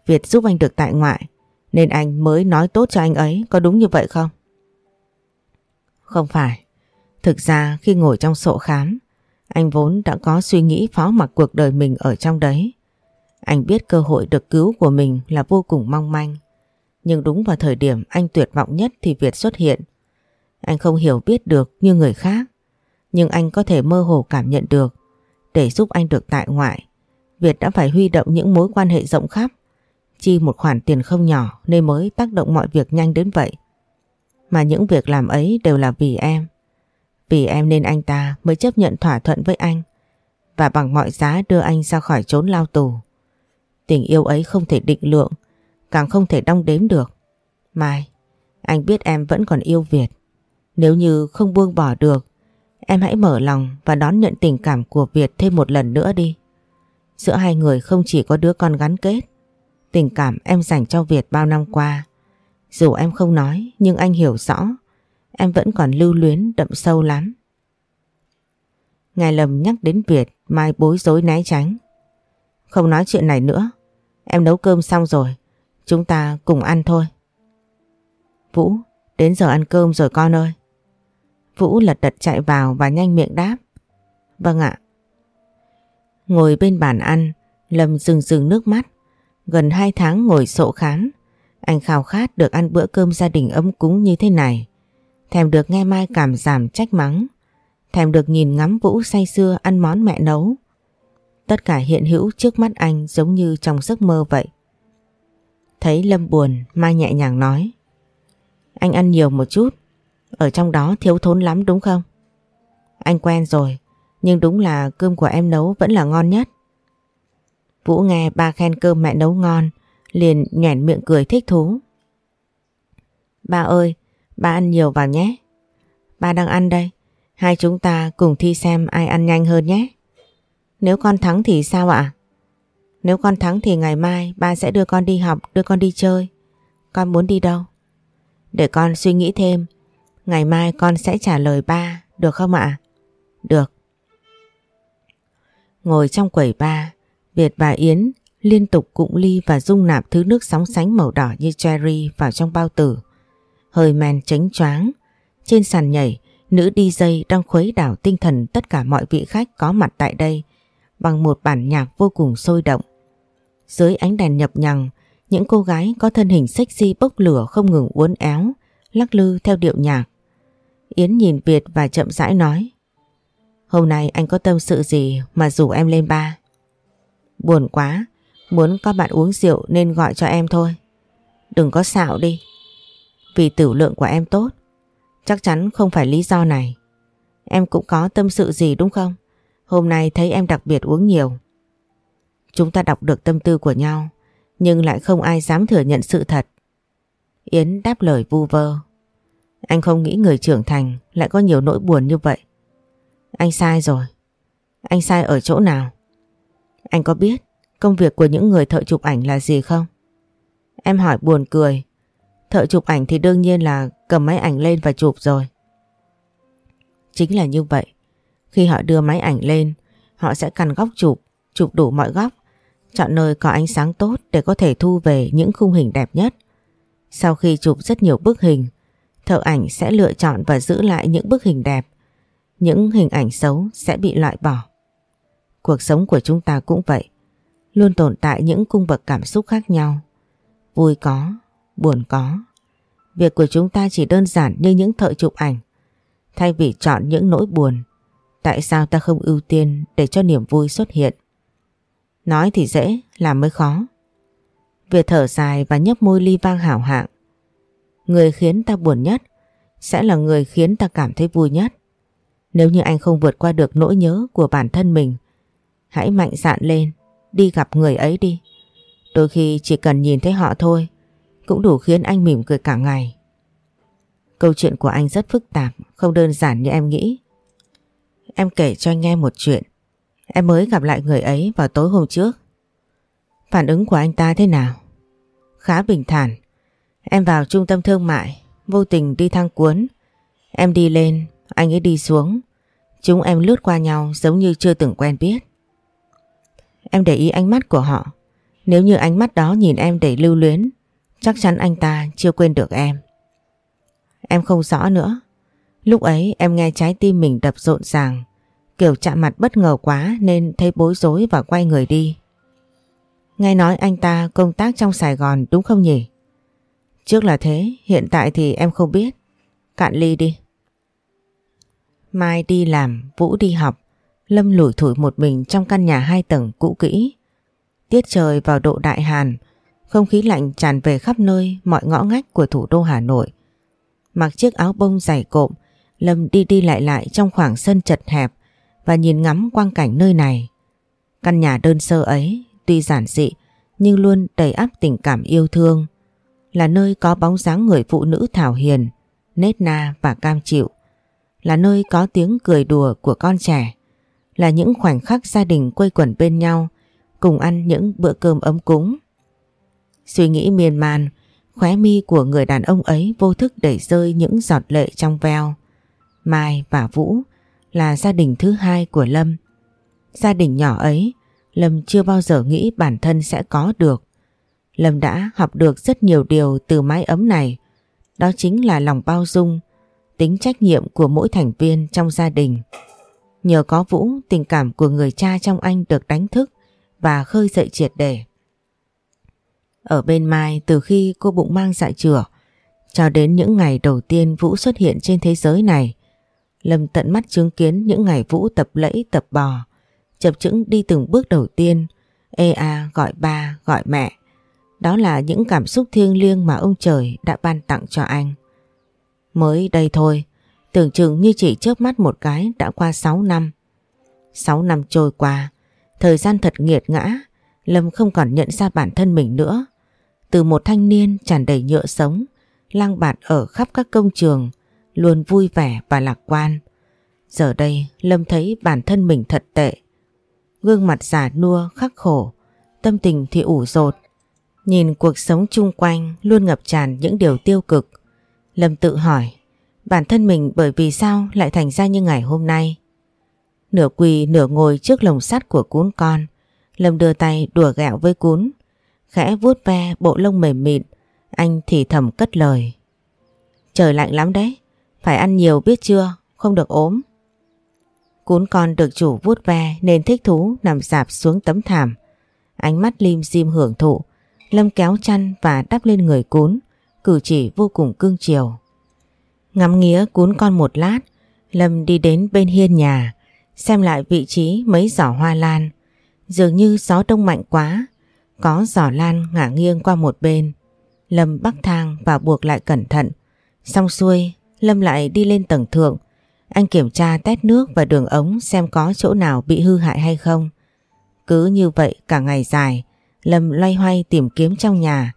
Việt giúp anh được tại ngoại nên anh mới nói tốt cho anh ấy có đúng như vậy không? Không phải. Thực ra khi ngồi trong sổ khám anh vốn đã có suy nghĩ phó mặc cuộc đời mình ở trong đấy. Anh biết cơ hội được cứu của mình là vô cùng mong manh. Nhưng đúng vào thời điểm anh tuyệt vọng nhất thì Việt xuất hiện. Anh không hiểu biết được như người khác. Nhưng anh có thể mơ hồ cảm nhận được. Để giúp anh được tại ngoại, Việt đã phải huy động những mối quan hệ rộng khắp. Chi một khoản tiền không nhỏ nên mới tác động mọi việc nhanh đến vậy. Mà những việc làm ấy đều là vì em. Vì em nên anh ta mới chấp nhận thỏa thuận với anh và bằng mọi giá đưa anh ra khỏi trốn lao tù. Tình yêu ấy không thể định lượng, càng không thể đong đếm được. Mai, anh biết em vẫn còn yêu Việt. Nếu như không buông bỏ được, em hãy mở lòng và đón nhận tình cảm của Việt thêm một lần nữa đi. Giữa hai người không chỉ có đứa con gắn kết, tình cảm em dành cho Việt bao năm qua. Dù em không nói nhưng anh hiểu rõ, em vẫn còn lưu luyến đậm sâu lắm. Ngài lầm nhắc đến Việt, Mai bối rối né tránh. Không nói chuyện này nữa, em nấu cơm xong rồi, chúng ta cùng ăn thôi. Vũ, đến giờ ăn cơm rồi con ơi. Vũ lật đật chạy vào và nhanh miệng đáp. Vâng ạ. Ngồi bên bàn ăn, Lâm rừng rừng nước mắt. Gần hai tháng ngồi sộ khán, anh khao khát được ăn bữa cơm gia đình ấm cúng như thế này. Thèm được nghe Mai cảm giảm trách mắng. Thèm được nhìn ngắm Vũ say xưa ăn món mẹ nấu. Tất cả hiện hữu trước mắt anh giống như trong giấc mơ vậy. Thấy Lâm buồn, Mai nhẹ nhàng nói. Anh ăn nhiều một chút, ở trong đó thiếu thốn lắm đúng không? Anh quen rồi, nhưng đúng là cơm của em nấu vẫn là ngon nhất. Vũ nghe ba khen cơm mẹ nấu ngon, liền nhoẻn miệng cười thích thú. Ba ơi, ba ăn nhiều vào nhé. Ba đang ăn đây, hai chúng ta cùng thi xem ai ăn nhanh hơn nhé. Nếu con thắng thì sao ạ? Nếu con thắng thì ngày mai ba sẽ đưa con đi học, đưa con đi chơi. Con muốn đi đâu? Để con suy nghĩ thêm. Ngày mai con sẽ trả lời ba, được không ạ? Được. Ngồi trong quầy ba, Việt và Yến liên tục cụng ly và dung nạp thứ nước sóng sánh màu đỏ như cherry vào trong bao tử. Hơi men tránh choáng. Trên sàn nhảy, nữ DJ đang khuấy đảo tinh thần tất cả mọi vị khách có mặt tại đây bằng một bản nhạc vô cùng sôi động. Dưới ánh đèn nhập nhằng, những cô gái có thân hình sexy bốc lửa không ngừng uốn éo, lắc lư theo điệu nhạc. Yến nhìn Việt và chậm rãi nói Hôm nay anh có tâm sự gì mà rủ em lên ba? Buồn quá, muốn có bạn uống rượu nên gọi cho em thôi. Đừng có xạo đi. Vì tử lượng của em tốt, chắc chắn không phải lý do này. Em cũng có tâm sự gì đúng không? Hôm nay thấy em đặc biệt uống nhiều. Chúng ta đọc được tâm tư của nhau, nhưng lại không ai dám thừa nhận sự thật. Yến đáp lời vu vơ. Anh không nghĩ người trưởng thành lại có nhiều nỗi buồn như vậy. Anh sai rồi. Anh sai ở chỗ nào? Anh có biết công việc của những người thợ chụp ảnh là gì không? Em hỏi buồn cười. Thợ chụp ảnh thì đương nhiên là cầm máy ảnh lên và chụp rồi. Chính là như vậy. Khi họ đưa máy ảnh lên, họ sẽ căn góc chụp, chụp đủ mọi góc, chọn nơi có ánh sáng tốt để có thể thu về những khung hình đẹp nhất. Sau khi chụp rất nhiều bức hình, thợ ảnh sẽ lựa chọn và giữ lại những bức hình đẹp. những hình ảnh xấu sẽ bị loại bỏ. Cuộc sống của chúng ta cũng vậy, luôn tồn tại những cung bậc cảm xúc khác nhau. Vui có, buồn có. Việc của chúng ta chỉ đơn giản như những thợ chụp ảnh. Thay vì chọn những nỗi buồn, tại sao ta không ưu tiên để cho niềm vui xuất hiện? Nói thì dễ, làm mới khó. Việc thở dài và nhấp môi ly vang hảo hạng. Người khiến ta buồn nhất sẽ là người khiến ta cảm thấy vui nhất. Nếu như anh không vượt qua được nỗi nhớ của bản thân mình, hãy mạnh dạn lên, đi gặp người ấy đi. Đôi khi chỉ cần nhìn thấy họ thôi, cũng đủ khiến anh mỉm cười cả ngày. Câu chuyện của anh rất phức tạp, không đơn giản như em nghĩ. Em kể cho anh nghe một chuyện. Em mới gặp lại người ấy vào tối hôm trước. Phản ứng của anh ta thế nào? Khá bình thản. Em vào trung tâm thương mại, vô tình đi thang cuốn. Em đi lên, anh ấy đi xuống. Chúng em lướt qua nhau giống như chưa từng quen biết. Em để ý ánh mắt của họ. Nếu như ánh mắt đó nhìn em để lưu luyến, chắc chắn anh ta chưa quên được em. Em không rõ nữa. Lúc ấy em nghe trái tim mình đập rộn ràng, kiểu chạm mặt bất ngờ quá nên thấy bối rối và quay người đi. Nghe nói anh ta công tác trong Sài Gòn đúng không nhỉ? Trước là thế, hiện tại thì em không biết. Cạn ly đi. Mai đi làm, Vũ đi học. Lâm lủi thủi một mình trong căn nhà hai tầng cũ kỹ. Tiết trời vào độ đại hàn, không khí lạnh tràn về khắp nơi mọi ngõ ngách của thủ đô Hà Nội. Mặc chiếc áo bông dày cộm, Lâm đi đi lại lại trong khoảng sân chật hẹp và nhìn ngắm quang cảnh nơi này. Căn nhà đơn sơ ấy tuy giản dị nhưng luôn đầy áp tình cảm yêu thương. Là nơi có bóng dáng người phụ nữ thảo hiền, nết na và cam chịu. Là nơi có tiếng cười đùa của con trẻ. Là những khoảnh khắc gia đình quây quẩn bên nhau, cùng ăn những bữa cơm ấm cúng. Suy nghĩ miên man, khóe mi của người đàn ông ấy vô thức đẩy rơi những giọt lệ trong veo. Mai và Vũ là gia đình thứ hai của Lâm. Gia đình nhỏ ấy Lâm chưa bao giờ nghĩ bản thân sẽ có được. Lâm đã học được rất nhiều điều từ mái ấm này. Đó chính là lòng bao dung, tính trách nhiệm của mỗi thành viên trong gia đình. Nhờ có Vũ, tình cảm của người cha trong anh được đánh thức và khơi dậy triệt để. Ở bên Mai từ khi cô bụng mang dạ chửa cho đến những ngày đầu tiên Vũ xuất hiện trên thế giới này, Lâm tận mắt chứng kiến những ngày Vũ tập lẫy tập bò, chập chững đi từng bước đầu tiên, ê a gọi ba, gọi mẹ. Đó là những cảm xúc thiêng liêng mà ông trời đã ban tặng cho anh. Mới đây thôi, tưởng chừng như chỉ chớp mắt một cái đã qua 6 năm. 6 năm trôi qua, thời gian thật nghiệt ngã, Lâm không còn nhận ra bản thân mình nữa. Từ một thanh niên tràn đầy nhựa sống, lang bạt ở khắp các công trường, luôn vui vẻ và lạc quan. Giờ đây Lâm thấy bản thân mình thật tệ, gương mặt già nua khắc khổ, tâm tình thì ủ rột. Nhìn cuộc sống chung quanh luôn ngập tràn những điều tiêu cực. Lâm tự hỏi, bản thân mình bởi vì sao lại thành ra như ngày hôm nay? Nửa quỳ nửa ngồi trước lồng sắt của cún con, Lâm đưa tay đùa gẹo với cún, khẽ vuốt ve bộ lông mềm mịn, anh thì thầm cất lời. Trời lạnh lắm đấy, phải ăn nhiều biết chưa, không được ốm. Cún con được chủ vuốt ve nên thích thú nằm dạp xuống tấm thảm. Ánh mắt lim dim hưởng thụ, Lâm kéo chăn và đắp lên người cún, cử chỉ vô cùng cương chiều. Ngắm nghía cún con một lát, Lâm đi đến bên hiên nhà, xem lại vị trí mấy giỏ hoa lan. Dường như gió đông mạnh quá, có giỏ lan ngả nghiêng qua một bên. Lâm bắc thang và buộc lại cẩn thận. Xong xuôi, Lâm lại đi lên tầng thượng, anh kiểm tra tét nước và đường ống xem có chỗ nào bị hư hại hay không. Cứ như vậy cả ngày dài, Lâm loay hoay tìm kiếm trong nhà.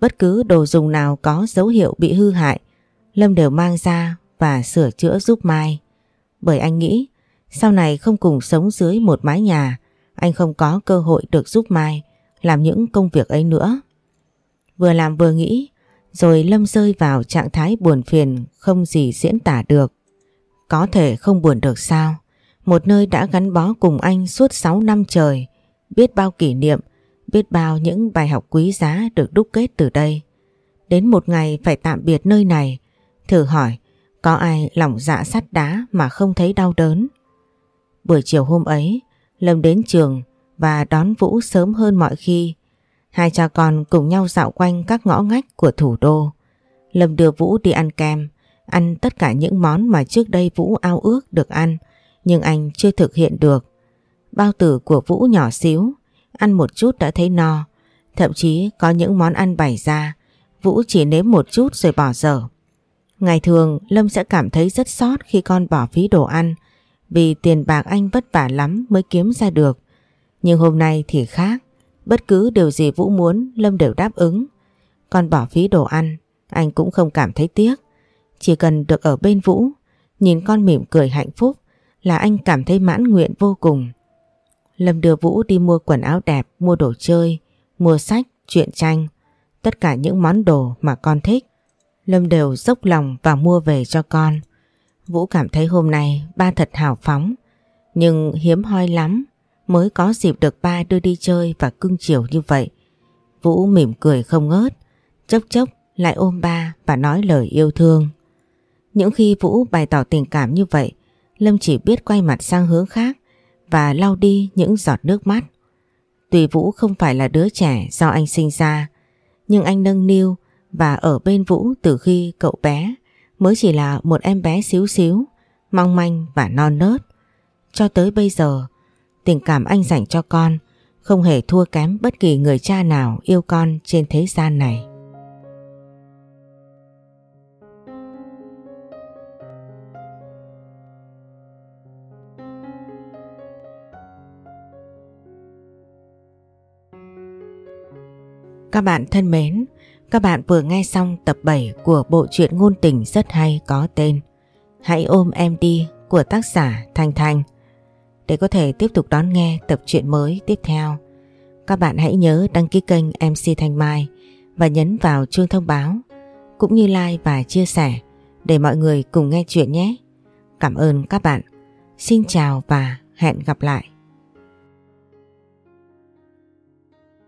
Bất cứ đồ dùng nào có dấu hiệu bị hư hại, Lâm đều mang ra và sửa chữa giúp Mai. Bởi anh nghĩ, sau này không cùng sống dưới một mái nhà, anh không có cơ hội được giúp Mai làm những công việc ấy nữa. Vừa làm vừa nghĩ, rồi Lâm rơi vào trạng thái buồn phiền không gì diễn tả được. Có thể không buồn được sao Một nơi đã gắn bó cùng anh suốt 6 năm trời Biết bao kỷ niệm Biết bao những bài học quý giá được đúc kết từ đây Đến một ngày phải tạm biệt nơi này Thử hỏi Có ai lòng dạ sắt đá mà không thấy đau đớn. Buổi chiều hôm ấy, Lâm đến trường và đón Vũ sớm hơn mọi khi. Hai cha con cùng nhau dạo quanh các ngõ ngách của thủ đô. Lâm đưa Vũ đi ăn kem, ăn tất cả những món mà trước đây Vũ ao ước được ăn, nhưng anh chưa thực hiện được. Bao tử của Vũ nhỏ xíu, ăn một chút đã thấy no, thậm chí có những món ăn bày ra, Vũ chỉ nếm một chút rồi bỏ dở. Ngày thường Lâm sẽ cảm thấy rất sót khi con bỏ phí đồ ăn vì tiền bạc anh vất vả lắm mới kiếm ra được. Nhưng hôm nay thì khác, bất cứ điều gì Vũ muốn Lâm đều đáp ứng. Con bỏ phí đồ ăn, anh cũng không cảm thấy tiếc. Chỉ cần được ở bên Vũ, nhìn con mỉm cười hạnh phúc là anh cảm thấy mãn nguyện vô cùng. Lâm đưa Vũ đi mua quần áo đẹp, mua đồ chơi, mua sách, truyện tranh, tất cả những món đồ mà con thích. Lâm đều dốc lòng và mua về cho con. Vũ cảm thấy hôm nay ba thật hào phóng, nhưng hiếm hoi lắm mới có dịp được ba đưa đi chơi và cưng chiều như vậy. Vũ mỉm cười không ngớt, chốc chốc lại ôm ba và nói lời yêu thương. Những khi Vũ bày tỏ tình cảm như vậy, Lâm chỉ biết quay mặt sang hướng khác và lau đi những giọt nước mắt. Tuy Vũ không phải là đứa trẻ do anh sinh ra, nhưng anh nâng niu và ở bên Vũ từ khi cậu bé mới chỉ là một em bé xíu xíu, mong manh và non nớt. Cho tới bây giờ, tình cảm anh dành cho con không hề thua kém bất kỳ người cha nào yêu con trên thế gian này. Các bạn thân mến, các bạn vừa nghe xong tập 7 của bộ truyện ngôn tình rất hay có tên Hãy ôm em đi của tác giả Thanh Thanh. Để có thể tiếp tục đón nghe tập truyện mới tiếp theo, các bạn hãy nhớ đăng ký kênh MC Thanh Mai và nhấn vào chuông thông báo cũng như like và chia sẻ để mọi người cùng nghe chuyện nhé. Cảm ơn các bạn. Xin chào và hẹn gặp lại.